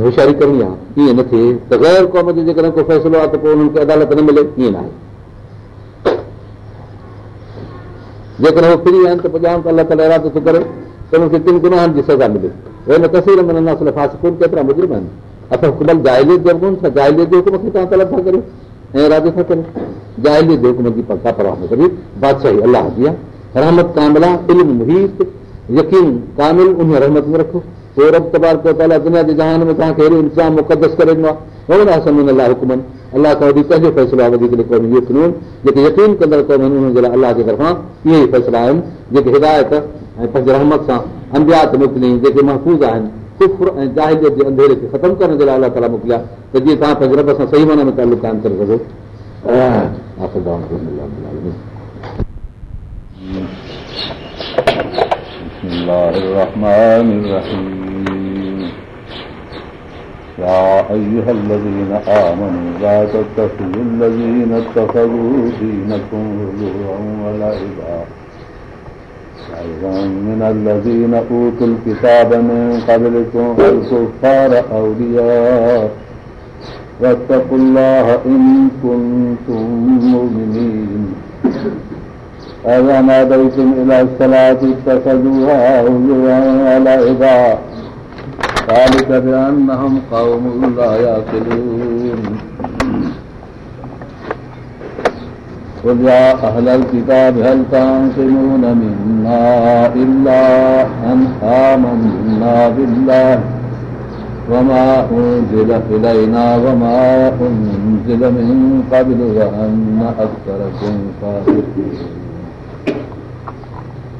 هوشياري ڪرڻي آهي ائين نه ٿئي. ته غير قوم جو جيڪڏهن ڪو فيصلو آهي ته پوءِ هنن کي عدالت نه ملي ائين نه آهي. جيڪڏهن اهي فري آهن ته پوءِ ڄاڻ ته الله تالا ارادو ٿو ڪري ته هنن کي ڪن گناهن جي سزا ملي. اهي نه تصوير ۾ نه فاس ڪونه ڪيترا مجرم آهن. اسان حڪم جائليت جو ڪونه ٿا جائليت جي حڪم کي توهان طلب ٿا ڪريو. ۽ ارادو ٿا ڪريو. جائليت جي حڪم جي ڪا پرواهه نه ڪريو. بادشاهي الله جي آهي رحمت ڪاملا علم محيط. يقين ڪامل ان رحمت ۾ رکو پوءِ رب تبار ڪيو تالا دنيا جي جهان ۾ توهان کي اهڙو انتظام مقدس ڪري ڏنو آهي سمن الله حڪمن الله کان وڌيڪ ڪنهن جو فيصلو آهي وڌيڪ قوم اهو قانون جيڪي يقين ڪندڙ قوم آهن انهن جي لاءِ الله جي طرفان اهي ئي فيصلا آهن جيڪي هدايت ۽ پنهنجي رحمت سان امبيات موڪليئين جيڪي محفوظ آهن ڪفر ۽ جاهليت جي انڌيري کي ختم ڪرڻ جي لاءِ الله تالا موڪليا ته جيئن توهان پنهنجي رب سان صحيح معنيٰ ۾ تعلق قائم ڪري سگهو يا أيها الذين آمنوا لا تتخذوا الذين اتخذوا دينكم هزوا ولعبا. من الذين أوتوا الكتاب من قبلكم الكفار أولياء. واتقوا الله إن كنتم مؤمنين. أذا ناديتم إلى الصلاة اتخذوها هزوا ولعبا ذلك بأنهم قوم لا يعقلون. قل يا أهل الكتاب هل تنقمون منا إلا أن آمنا بالله وما أنزل إلينا وما أنزل من قبل وأن أكثركم فاسقون.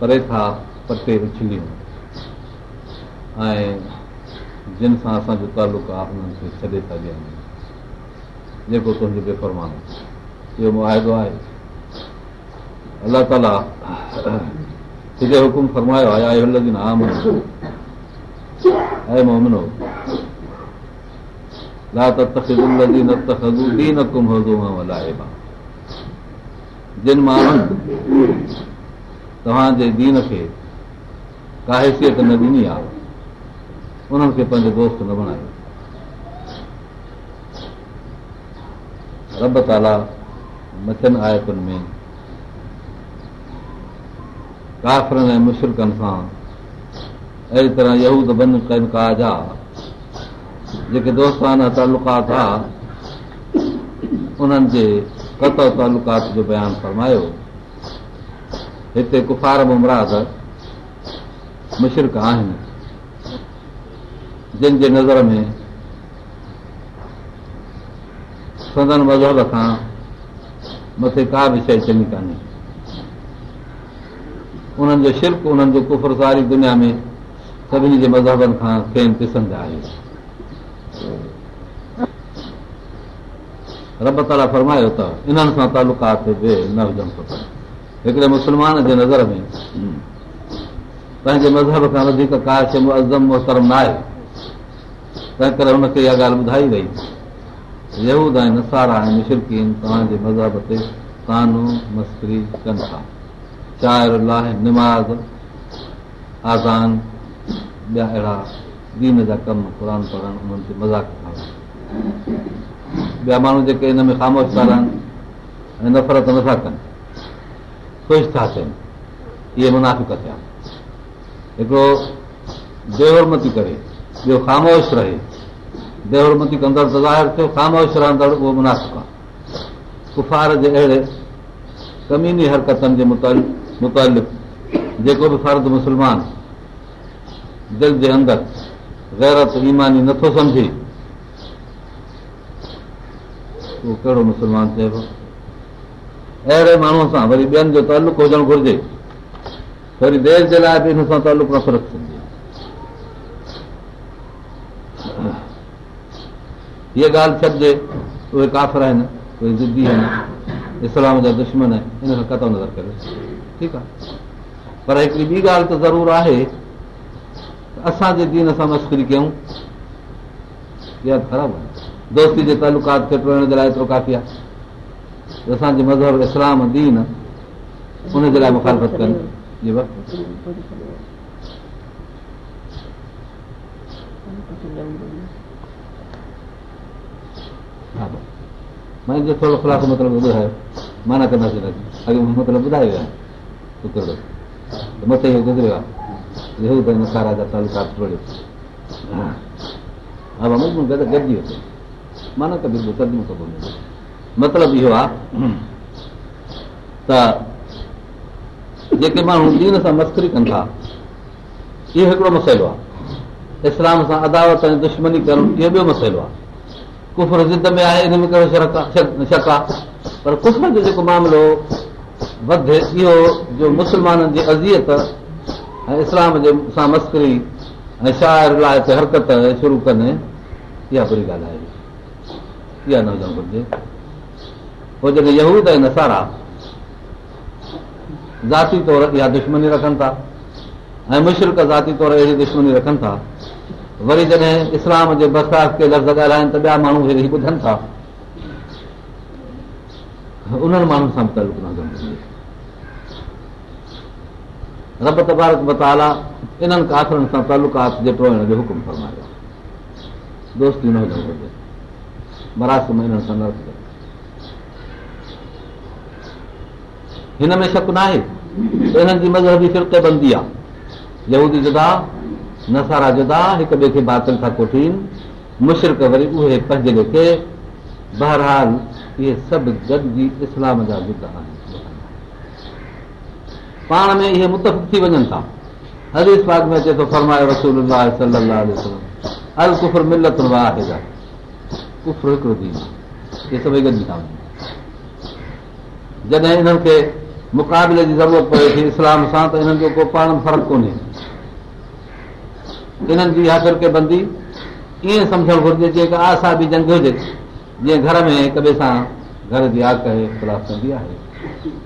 پري ٿا پٽي اڇليون ۽ جن سان اسان جو تعلق آهي انهن کي ڇڏي ٿا ڏين. جيڪو تنهنجو بيفرمان اهو مئادو آهي. الله تالا سڌي حڪم فرمايو آهي جن ماڻهن توهان جي دين کي ڪا حيثيت نه ڏني آهي. انهن کي پنهنجو دوست نه بڻايو. رب تالا مچن آيتن ۾ ڪافرن ۽ مشرڪن سان اهڙي طرح يهود بن ڪن ڪا جا جيڪي دوستانا تالڪات انهن جي ڪت تالڪات جو بيان فرمايو هتي ڪفار ممراد مشرڪ آهن. جن جي نظر ۾ سدن مذهب کان مٿي ڪا به شيءِ چڱي ڪانهي. انهن جو شرڪ انهن جو ڪفر ساري دنيا ۾ سڀني جي مذهبن کان کين پسند آهي رب تالا فرمايو ته انهن سان تالڪات به نه هجن کپن هڪڙي مسلمان جي نظر ۾ پنهنجي مذهب کان وڌيڪ ڪا شيءِ مئزم موهترم نه آهي. تنهن ڪري هن کي اها ڳالهه ٻڌائي وئي. يود ۽ نسارا ۽ مشرڪين توهان جي مذهب تي قانون مسڪري ڪن ٿا. شاعر لاءِ نماز آزان ٻيا اهڙا دين جا ڪم قر پڙهن انهن تي مذاق ٿا ٻيا ماڻهو جيڪي هن ۾ خاموش ٿا رهن ۽ نفرت نٿا ڪن خوش ٿا ٿين اهي منافڪ ٿيا هڪڙو بيهرمتي ڪري ٻيو خاموش رهي بيهرمتي ڪندڙ ته ظاهر ٿيو خاموش رهندڙ اهو منافڪ آهي ڪفار جي اهڙي ڪميني هرڪتن جي متالق جيڪو به فرد مسلمان دل جي اندر گيرت ايماني نٿو سمجهي اهو ڪهڙو مسلمان چئبو اهڙي ماڻهوءَ سان وري ٻين جو تعلق هجڻ گهرجي وري ديش جي لاءِ به هن سان تعلق رکي سگهجي هيءَ ڳالهه ڇڏجي اهي ڪافر آهن اهي ضدي آهن اسلام جا دشمن هن کان ڪتو نظر ڪري ٺيڪ آهي پر هڪڙي ٻي ڳالهه ته ضرور آهي اسان جي دين سان مسڪري ڪيون اها خراب آهي دوستي جي تالڪات کي ٽوڙڻ جي لاءِ ايترو ڪافي آهي اسان جي مذهب اسلام دين هن جي لاءِ مکالفت ڪن جو ٿورو خلافو مطلب ٻڌايو معنيٰ ڪنداسين اڳي مطلب ٻڌايو آهي مٿي اهو گذريو آهي نسارا جا تالڪات ٽوڙيو ها مجبور گڏجي ويو معنيٰ ته بلڪل ترجمو ڪبو مطلب اهو آهي ته جيڪي ماڻهو دين سان مسڪري ڪن ٿا اهو هڪڙو مسئلو آهي اسلام سان عداوت ۽ دشمني ڪرڻ اهو ٻيو مسئلو آهي ڪفر ضد ۾ آهي ان ۾ ڪهڙو شڪ آهي پر ڪفر جو جيڪو معاملو وڌي اهو جو مسلمانن جي اذيت ۽ اسلام جي سان مسڪري ۽ شاعر لاءِ حرڪت شروع ڪن اها بري ڳالهه آهي. اها نه هجڻ گهرجي پوءِ جڏهن يهود ۽ نسارا ذاتي طور اها دشمني رکن ٿا ۽ مشرڪ ذاتي طور اهڙي دشمني رکن ٿا وري جڏهن اسلام جي برسات ڪي لفظ ڳالهائين ته ٻيا ماڻهو هيڏي ٻڌن ٿا. انهن ماڻهن سان تعلق نه گهرجي. رب تبارڪ بتالا انهن ڪافرن سان تالڪات جي ٽوڙڻ جو حڪم فرمايو. دوستي نه هجڻ گهرجي. مراسم انهن سان نه رکجي هن ۾ شڪ نه آهي هنن جي مذهبي بندي آهي. يهودي جدا نسارا جدا هڪ ٻئي کي باطل ٿا ڪوٺين. مشرڪ وري اهي پنهنجي ليکي بهرحال اهي سڀ گڏجي اسلام جا جدا آهن. پاڻ ۾ اهي متف ٿي وڃن ٿا. حديث پاڪ ۾ اچي ٿو فرمايو رسول ال ڪفر ملت ڪفر هڪڙو اهي سڀئي گڏجي ٿا وڃن جڏهن انهن کي مقابلي جي ضرورت پئي ٿي اسلام سان ته انهن جو ڪو پاڻ فرق ڪونهي. انهن جي بندي ائين سمجهڻ گهرجي جيئن ڪه آسا به جنگ هجي جيئن گهر ۾ هڪ ٻئي سان گهر جي آڪ خلاف ڪندي آهي.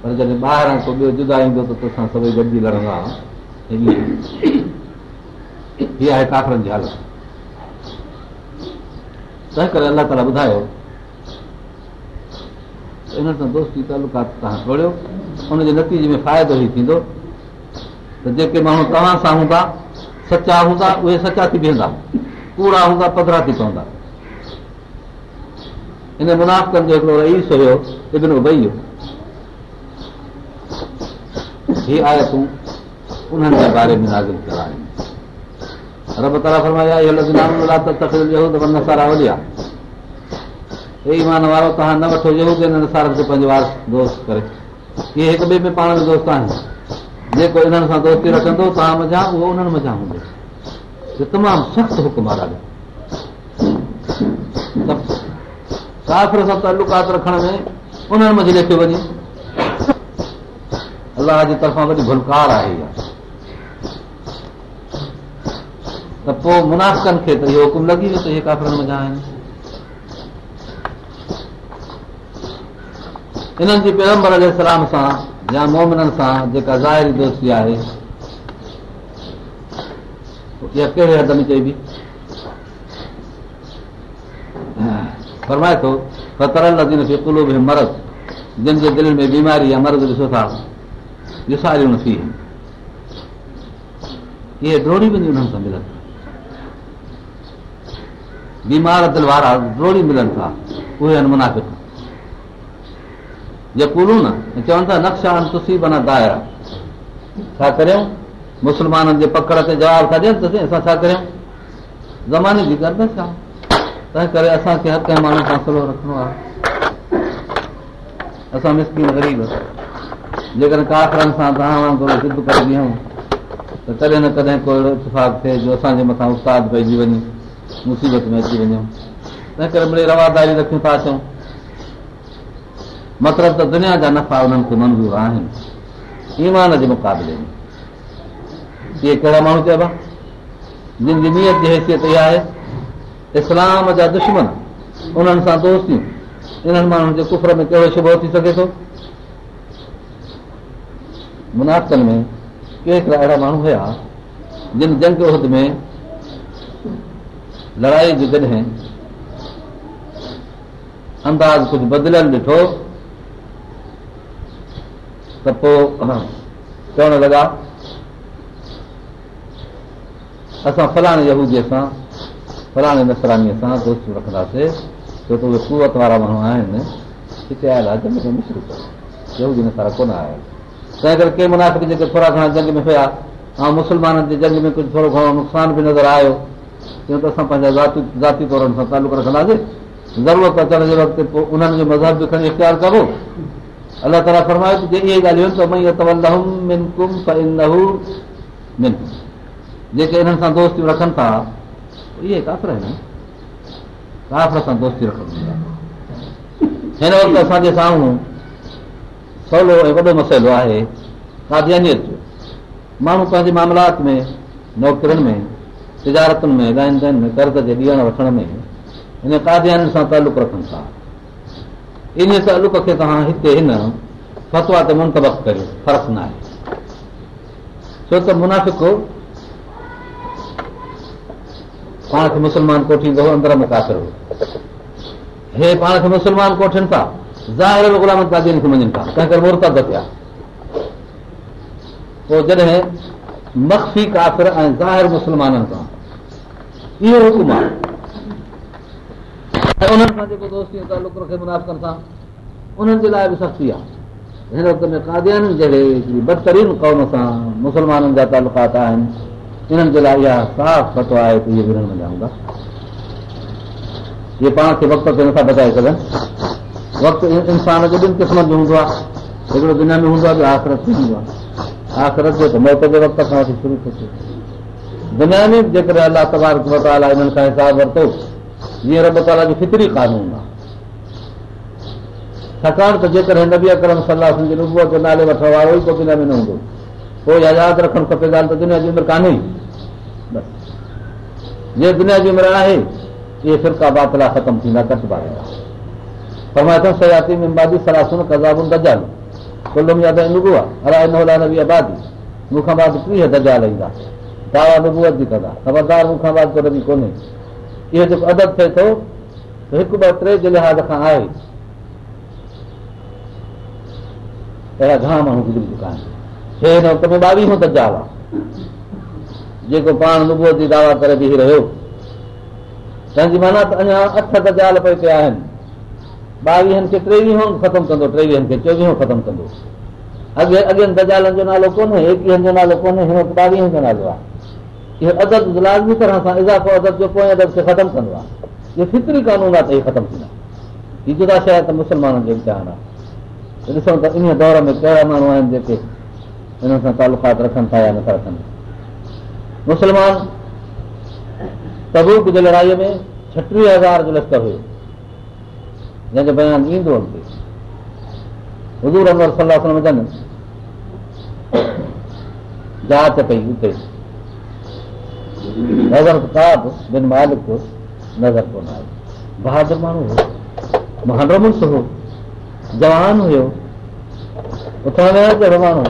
پر جڏهن ٻاهران ڪو ٻيو جدا ايندو ته تو سان سڀئي گڏجي لڙندا هيءَ آهي ڪاڪرن جي حالت. تنهن ڪري الله تالا ٻڌايو دوستي تالڪات توهان ٽوڙيو هن جي نتيجي ۾ فائدو ئي ٿيندو ته جيڪي ماڻهو توهان سان هوندا سچا هوندا اهي سچا ٿي بيهندا ڪوڙا هوندا پڌرا ٿي پوندا ان منافن جو هڪڙو رئيس هيو آيتون انهن جي باري ۾ نسارا وڏي ايمان وارو توهان نه وٺو نسارن کي پنهنجو وار دوست ڪري. اهي هڪ ٻئي ۾ پاڻ ۾ دوست آهن. جيڪو انهن سان دوستي رکندو توهان مزا اهو انهن مزا هوندو. تمام سخت حڪم آهي ڪافر سان تالڪات رکڻ ۾ انهن مزي ليکيو وڃي. الله جي طرفان وڏي ڀلڪار آهي اها. ته پوءِ منافن کي ته اهو حڪم لڳي ويو ته اهي ڪافرن مزا آهن انهن جي پيگمبر سلام سان يا مومنن سان جيڪا ظاهري دوستي آهي اها ڪهڙي حد ۾ چئبي؟ فرمائي ٿو کي ڪلو به مرض جن جي دل ۾ بيماري يا مرض ڏسو ٿا وساريون ٿي اهي ڊروڙي به انهن سان ملن بيمار دل وارا ڊروڙي ملن ٿا اهي آهن منافڪ يڪولو نه چون ٿا نڪشا تسي بنا دايرا ڇا ڪريون مسلمانن جي پڪڙ تي جواب ٿا ڏين ته اسان ڇا ڪريون زماني جي گرد ڇا تنهن ڪري اسان کي هر ڪنهن ماڻهو سان سلو رکڻو آهي اسان مسڪن غريب جيڪڏهن ڪاڪرن سان توهان وانگر سڌ ڪري ڏيون ته ڪڏهن نه ڪڏهن ڪو اهڙو اتفاق ٿئي جو اسان جي مٿان استاد پئجي وڃي مصيبت ۾ اچي وڃون تنهن ڪري مڙي رواداري رکيون ٿا اچون مطلب ته دنيا جا نفا انهن کي منظور آهن ايمان جي مقابلي ۾ اهي ڪهڙا ماڻهو چئبا جن جي نيت جي حيثيت اها آهي اسلام جا دشمن انهن سان دوستيون انهن ماڻهن جي ڪفر ۾ ڪهڙو شڀ ٿي سگهي ٿو منافن ۾ ڪي هڪڙا اهڙا ماڻهو هئا جن جنگ اهد ۾ لڙائي جي جڏهن انداز ڪجهه بدليل ڏٺو ته پوءِ چوڻ لڳا اسان فلاڻي يهوديءَ سان فلاڻي نسرانيءَ سان دوست رکنداسين ڇو ته اهي ڪوت وارا ماڻهو آهن هتي آيل آهي جنگ ۾ مشر سارا ڪونه آيا تنهن ڪري ڪي منافڪ جيڪي ٿورا گهڻا جنگ ۾ هئا ۽ مسلمانن جي جنگ ۾ ڪجهه ٿورو گهڻو نقصان به نظر آيو تيئن ته اسان پنهنجا ذاتي ذاتي طور سان تعلق رکنداسين. ضرورت اچڻ جي وقت پوءِ انهن جو مذهب به کڻي اختيار ڪبو الله تالا فرمايو ته اهي ڳالهيون جيڪي انهن سان دوستيون رکن ٿا اهي ڪافر آهن سان دوستي رکن هن وقت اسان جي سامهون سولو ۽ وڏو مسئلو آهي ڪاديانيت جو ماڻهو پنهنجي ماملات ۾ نوڪرين ۾ تجارتن ۾ لين دين ۾ قرض جي ڏيڻ وٺڻ ۾ هن ڪاديان سان تعلق رکن ٿا ان تعلق کي توهان هتي هن فتوا تي منتب ڪريو فرق نه آهي ڇو ته منافڪ پاڻ کي مسلمان ڪوٺيندو اندر ۾ ڪاسر هو. هي پاڻ کي مسلمان ڪوٺن ٿا ظاهر غلام کي مڃن ٿا تنهن ڪري مرتد ٿيا. پوءِ جڏهن مخفي ڪافر ۽ ظاهر مسلمانن سان اهو حڪم آهي ۽ انهن سان جيڪو دوستي تعلق رکي منافن سان انهن جي لاءِ به سختي آهي. هن وقت ۾ ڪاديان جهڙي بدترين قوم سان مسلمانن جا تالڪات آهن انهن جي لاءِ اها صاف پتو آهي ته اهي وڙهڻ ۾ هوندا اهي پاڻ کي وقت تي نٿا بچائي سگهن. وقت انسان جو ٻن قسمن جو هوندو آهي هڪڙو دنيا ۾ هوندو آهي ٻيو آخرت ۾ هوندو آهي. آخرت جو ته موت جي وقت کان وٺي شروع ٿو ٿئي. دنيا ۾ جيڪڏهن الله تبارڪ متالا هنن کان حساب ورتو جيئن رب تالا جو فطري قانون آهي ڇاڪاڻ ته جيڪڏهن نبي اڪرم صلاح جي نالي وٺڻ وارو ئي ڪو ۾ نه هوندو پوءِ ياد رکڻ کپي ته دنيا جي عمر ڪانهي جي دنيا جي عمر آهي اهي فرڪا باتلا ختم ٿيندا ڪٽبا ويندا فرمائي سياتي نبي آبادي مون کان نبوئت جي ڪندا خبردار به ڪونهي اهو جيڪو ادب ٿئي ٿو هڪ ٻه ٽي جي لحاظ کان آهي اهڙا گهڻا ماڻهو گذري چڪا آهن هي هن وقت ۾ ٻاويهو دجال آهي جيڪو پاڻ نبوئت جي دعويٰ ڪري بيهه رهيو تنهنجي معنيٰ ته اڃا اٺ دجال پئي پيا آهن ٻاويهن کي ٽيويهو ختم ڪندو ٽيويهن کي چوويهو ختم ڪندو اڳي اڳين دجالن جو نالو ڪونهي ايڪويهن جو نالو ڪونهي هن وقت ٻاويهن جو نالو آهي اهو ادب لازمي طرح سان اضافو ادب جو پوءِ ادب کي ختم ڪندو آهي اهو فطري قانون آهي ته اهي ختم ٿيندا هيءَ جدا شيءِ ته مسلمانن جو امتحان آهي ڏسون ته ان دور ۾ ڪهڙا ماڻهو آهن جيڪي هنن سان تالڪات رکن ٿا يا نٿا رکن مسلمان تبوڪ جي لڙائيءَ ۾ ڇٽيهه هزار جو لشڪر هيو جنهن جو بيان ايندو حضور امر صلاح وڃن جانچ پئي اتي نظر ڪونه آيو بهادر ماڻهو هو مهانمس هو جوان هيو اٿڻ ڪهڙو ماڻهو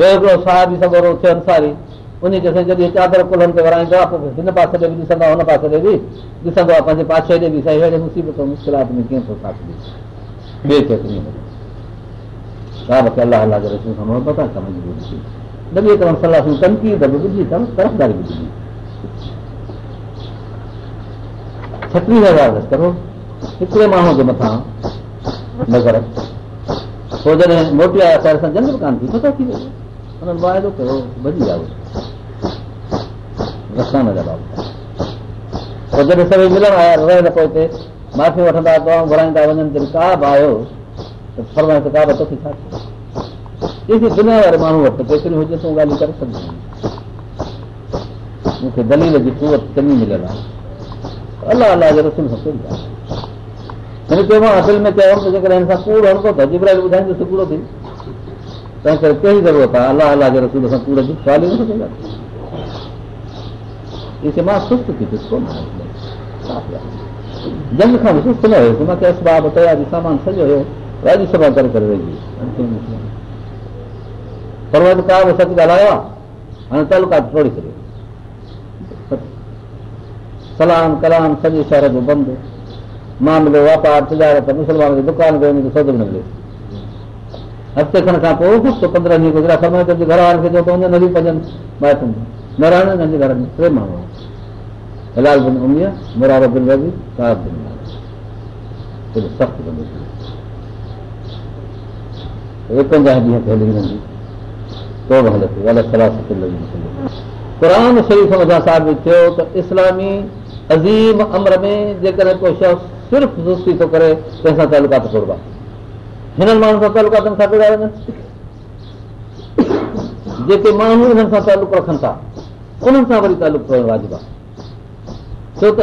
ٻيو هڪڙو ساهه به سڳو ٿيو انساري ان کي جڏهن چادر ڪلن تي ورائيندو آهي پوءِ هن پاسي ڏي به ڏسندو آهي هن پاسي ڏي به ڏسندو آهي پنهنجي پاسي ڏي به سائين اهڙي مصيبت مشڪلات ۾ ڪيئن ٿو ڏي ٻئي کي ڇا به الله الله جي رسول کان محبت آهي ته مجبوري نبي ڪرم صلاح سان تنقيد به ٻڌي اٿو طرفداري به ٻڌي. ڇٽيهه هزار ڪرو هڪڙي ماڻهو جي مٿان نظر. پوءِ جڏهن موٽي آيا سان جنگ به ڪانه ٿي پتو ٿي ويو هنن واعدو ڪيو ڀڄي ويا رسان جا بابا پوءِ جڏهن سڀئي ملڻ آيا رهي نه پوءِ هتي معافي وٺندا دوائون گهرائيندا وڃن جڏهن ڪا به آيو ته فرمائي ته ڪا به توکي ڇا ٿيو دنيا واري ماڻهو وٽ ڪيتريون هجي تون ڳالهيون ڪري سگهندي مون کي دليل جي ڪوت چڱي مليل آهي الله الله جي رسول سان ڪهڙي ڳالهه هن چيو مان اصل ۾ چيو ته جيڪڏهن هن سان ڪوڙ هڻندو ته جبرائل ٻڌائيندو ڪوڙو ٿي تنهن ڪري ڪهڙي ضرورت آهي الله الله جي رسول سان ڪوڙ جي ڳالهه نٿو مان به سڀا ڳالهايو آهي هاڻي تالڪات توڙي ڇڏيو سلام ڪلام سڄي شهر جو بند معاملو واپار مسلمان جي دڪان تي نه ملي هفتي کڻ کان پوءِ پندرهن ڏينهن سمي پنهنجي گهر وارن کي مائٽن ٽي ماڻهو قر شريف ٿيو ته اسلامي عظيم امر ۾ جيڪڏهن ڪو شخص صرف دوستي ٿو ڪري ڪنهن سان تالڪات هنن ماڻهن سان تالڪاتن سان جيڪي ماڻهو هنن سان تعلق رکن ٿا انهن سان وري تعلق ڪرڻ واجب آهي ڇو ته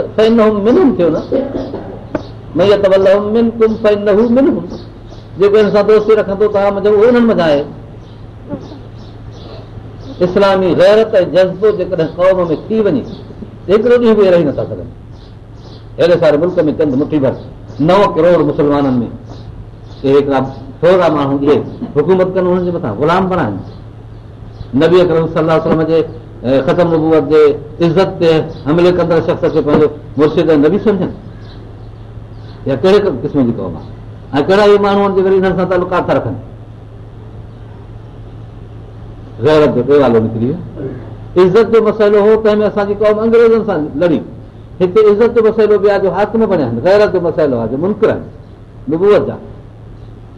اسلامي گيرت ۽ جذبو جيڪڏهن قوم ۾ ٿي وڃي هڪڙو ڏينهن به رهي نٿا سگهن اهڙي ساري ملڪ ۾ چند مٺي ڀر نو ڪروڙ مسلمانن ۾ هڪڙا ٿورا ماڻهو اهي حڪومت ڪن هنن جي مٿان غلام بنائن نبي اڪرم صلاح جي ختم نبوئت جي عزت تي حملي ڪندڙ شخص کي پنهنجو مرشد نه به سمجهن يا ڪهڙي قسم جي قوم آهي ۽ ڪهڙا اهي ماڻهو آهن جيڪڏهن هنن سان تالڪات ٿا رکن گيرت جو ٽيوالو نڪري ويو عزت جو مسئلو هو تنهن ۾ اسان جي قوم انگريزن سان لڙي هتي عزت جو مسئلو به آهي جو حاڪم بڻيا آهن گيرت جو مسئلو آهي جو منڪر جا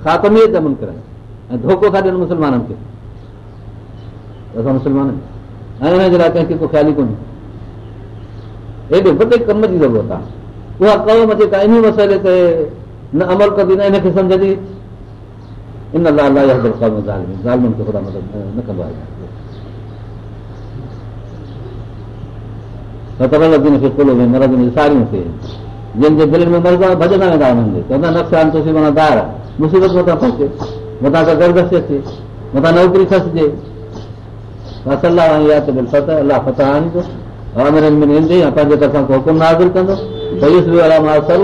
خاتميت جا منڪر آهن ۽ ڌوکو ٿا ڏين مسلمانن کي اسان مسلمان ۽ هن جي لاءِ ڪنهن کي ڪو خيال ئي ڪونهي هيڏي وڏي ڪم جي ضرورت آهي اها قوم جيڪا ان مسئلي تي نه عمل ڪندي نه هن کي سمجهندي ان لاءِ نه ڪندو آهي ساڙهيون ٿئي جنهن جي دل ۾ مرزا ڀڄندا ويندا هنن جي چوندا نڪسا معنيٰ دار مصيبت مٿان ڦسي. مٿان ڪا گردش اچي مٿان نوڪري کسجي الله فتح آڻيندو ايندي يا پنهنجي طرفان ڪو حڪم نازل ڪندو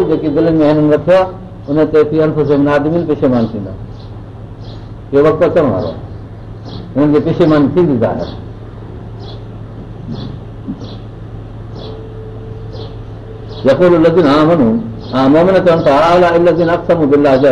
جيڪي دلن ۾ هنن رکيو آهي ان تي نادمي پيشيمان ٿيندا اهو وقت اچڻ وارو آهي هنن کي پيشيماني ٿيندي آهي لڳن ها وڃون ها مومن چون ٿا اڪسم بلا جا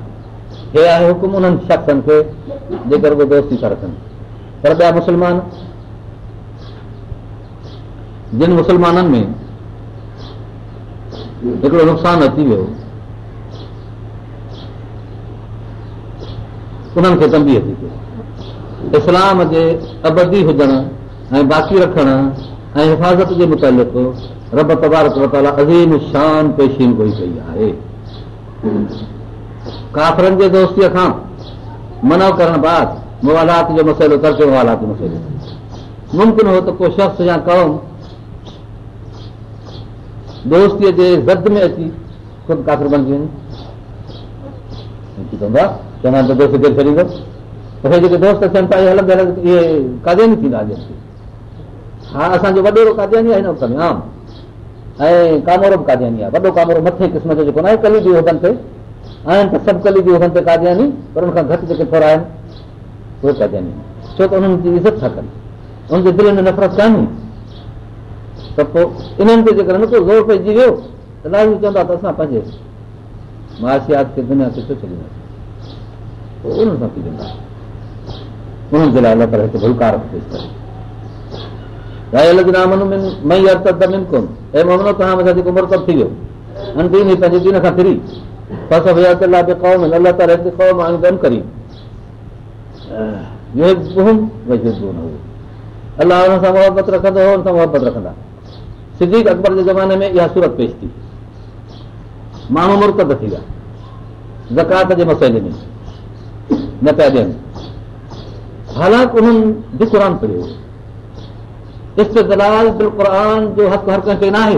هي آهي حڪم انهن شخصن کي جيڪر اهي دوستي ٿا رکن پر ٻيا مسلمان. جن مسلمانن ۾ هڪڙو نقصان اچي ويو انهن کي تمبي اچي پيو اسلام جي ابدي هجڻ ۽ باقي رکڻ ۽ حفاظت جي متالق رب تبارڪ وتالا عظيم شان پيشين ڪوئي ڪئي آهي ڪافرن جي دوستيءَ کان منا ڪرڻ بعد موالات جو مسئلو ترڪي موالات جو مسئلو. ممڪن هو ته ڪو شخص يا قوم دوستيءَ جي زد ۾ اچي خود ڪافر بڻجي وڃي چوندا ته دوست ڪير ڇڏيندو. مون کي جيڪي دوست ٿين ٿا اهي الڳ الڳ اهي ڪادياني ٿيندا ها اسان جو وڏيرو ڪادياني آهي هن ۾ عام. ۽ ڪامورو به ڪادياني آهي. وڏو ڪامورو مٿي قسم جو جيڪو نه آهي ڪلي جي اهن تي آهن ته سڀ ڪلي جي پر هن کان گهٽ جيڪي ٿورا آهن اهي ڪادياني ڇو ته انهن جي عزت ٿا ڪن. ان جي دل ۾ نفرت ڪانهي. ته پوءِ انهن تي جيڪر نه ڪو زور پئجي ويو ته ڏاڍو چوندا ته اسان پنهنجي ماشيات کي دنيا انهن سان ٿي انهن جي ويو؟ پنهنجي دين کان ڦري اڪبر جي زماني ۾ اها سورت پيش ٿي ماڻهو مرتب ٿي ويا زڪات جي مسئلي ۾ نه پيا ڏين حالانڪه پڙهيو نه آهي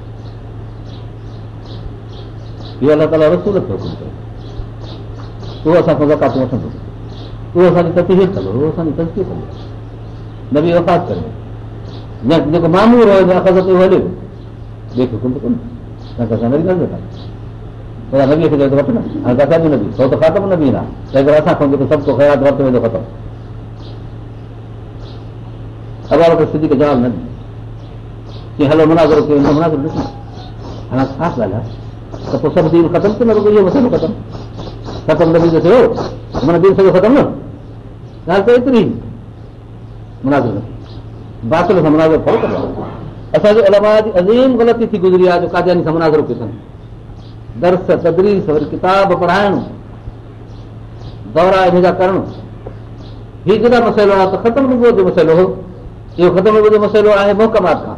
اهو الله تالا رسول کي حڪم ڪيو اهو اسان کان زڪاتون وٺندو اهو اسان جي تتير ڪندو اهو اسان جي تزڪير ڪندو نه به جيڪو تي ته نبي ڪندا ته نه به سؤ ته ختم نه به نه اسان کان جيڪو سڀ ڪو خيال وٽ سڌي جواب نه ڏي ڪيئن هلو منازرو ڏسو هاڻي خاص ڳالهه آهي ته پوءِ سڀ دين ختم ٿيندو ختم ته ايتري اسان جي عظيم غلطي ٿي گذري آهي جو ڪتاب پڙهائڻ دورا هن جا ڪرڻ هيءُ ڪيڏا مسئلو آهي ته ختم مسئلو اهو ختم مسئلو آهي موهڪمات کان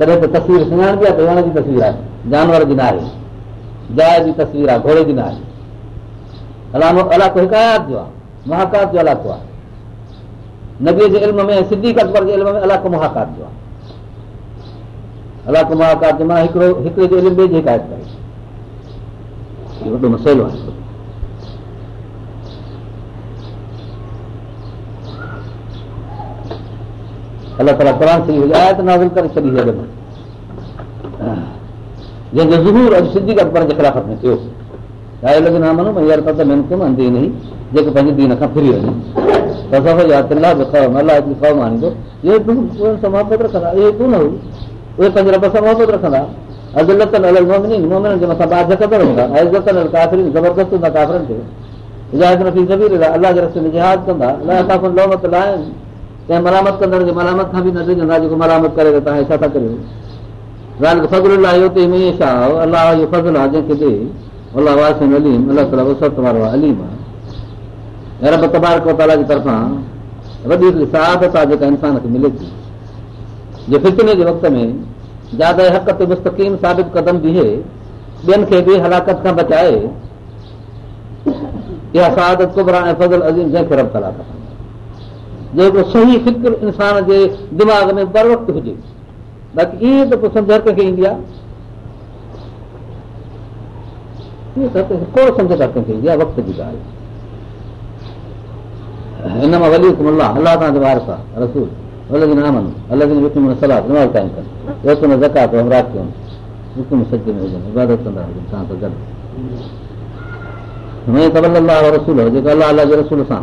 तॾहिं त तस्वीर सुञाणबी आहे त वण जी तस्वीर आहे जानवर जी न आहे जाइ जी तस्वीर आहे घोड़े जी न आहे अलाह अलाको हिकायात जो आहे मुहाकात जो अलाको आहे नबीअ जे इल्म में सिधी अकबर जे इल्म में अलाको मुहाकात जो आहे अलाह कुमाकार माँ हिकिड़ो हिकिड़े जो ॿिए जी हिकायत कई वॾो मसइलो आहे। الله تالا قر صحيح هجي آيت نازل ڪري ڇڏي جنهن جو ضرور اڄ سڌي اڪبر جي خلافت ۾ ٿيو آهي لڳي نه منو يار پت ۾ ڪونه ايندي نه جيڪي پنهنجي دين کان ڦري وڃن الله جي قوم آڻيندو اهي محبت رکندا اهي ڪونه هئي اهي پنهنجي رب سان محبت رکندا زبردست هوندا ڪافرن کي الله جي رستي ۾ جهاد ڪندا لهمت لاهن ملامت ڪندڙ جي ملامت کان به نه جيڪو ملامت ڪري توهان ڇا ٿا ڪريو آهي جيڪا انسان کي ملي ٿي جي فتني جي وقت ۾ زياده حق تي مستقيم ثابت قدم بيهي ٻين کي به هلاڪت کان بچائي جيڪو صحيح فڪر انسان جي دماغ ۾ بر وقت هجي. باقي ائين ته پوءِ سمجهه هر ڪنهن کي ايندي آهي. سمجهه هر ڪنهن کي ايندي آهي وقت جي ڳالهه. هن مان ولي الله الله توهان جو وارث آهي رسول. الڳ نامن الڳ وڪم صلاح نماز قائم ڪن. زڪات همرات ڪيون. حڪم سچ ۾ هجن عبادت ڪندا هجن توهان سان گڏ هيئن ته الله رسول جيڪو الله الله جي رسول سان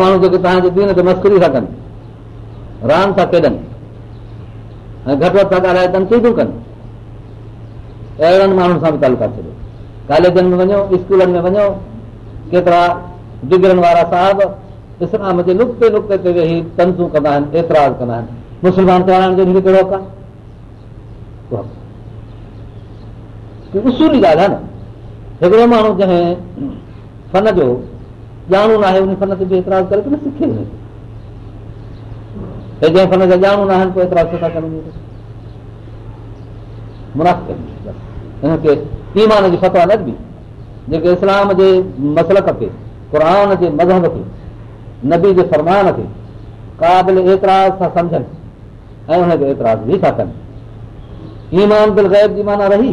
ماڻهو جيڪي توهان جي دين تي مسڪري ٿا ڪن ران ٿا ڪيڏن ۽ گهٽ وڌ ٿا ڳالهائي تنڪيدون ڪن اهڙن ماڻهن سان به تالڪا ڇڏيو ڪاليجن ۾ وڃو اسڪولن ۾ وڃو ڪيترا ڊگرن وارا صاحب اسلام جي نقطي نقطي تي ويهي تنزو ڪندا آهن اعتراض ڪندا آهن مسلمان چوڻ جو ڪهڙو آهي اصولي ڳالهه آهي نه هڪڙو ماڻهو جنهن فن جو ڄاڻو نه آهي ان فن تي به اعتراض ڪري نه سکي جنهن فن جا ڄاڻو نه آهن پوءِ ايترا ڪن هن کي ايمان جي فتوا نه ڏبي. جيڪي اسلام جي مسلڪ کي قر جي مذهب کي نبي جي فرمان کي سمجهن ۽ هن جو اعتراض به ٿا ڪن. ايمان دل غيب جي معنيٰ رهي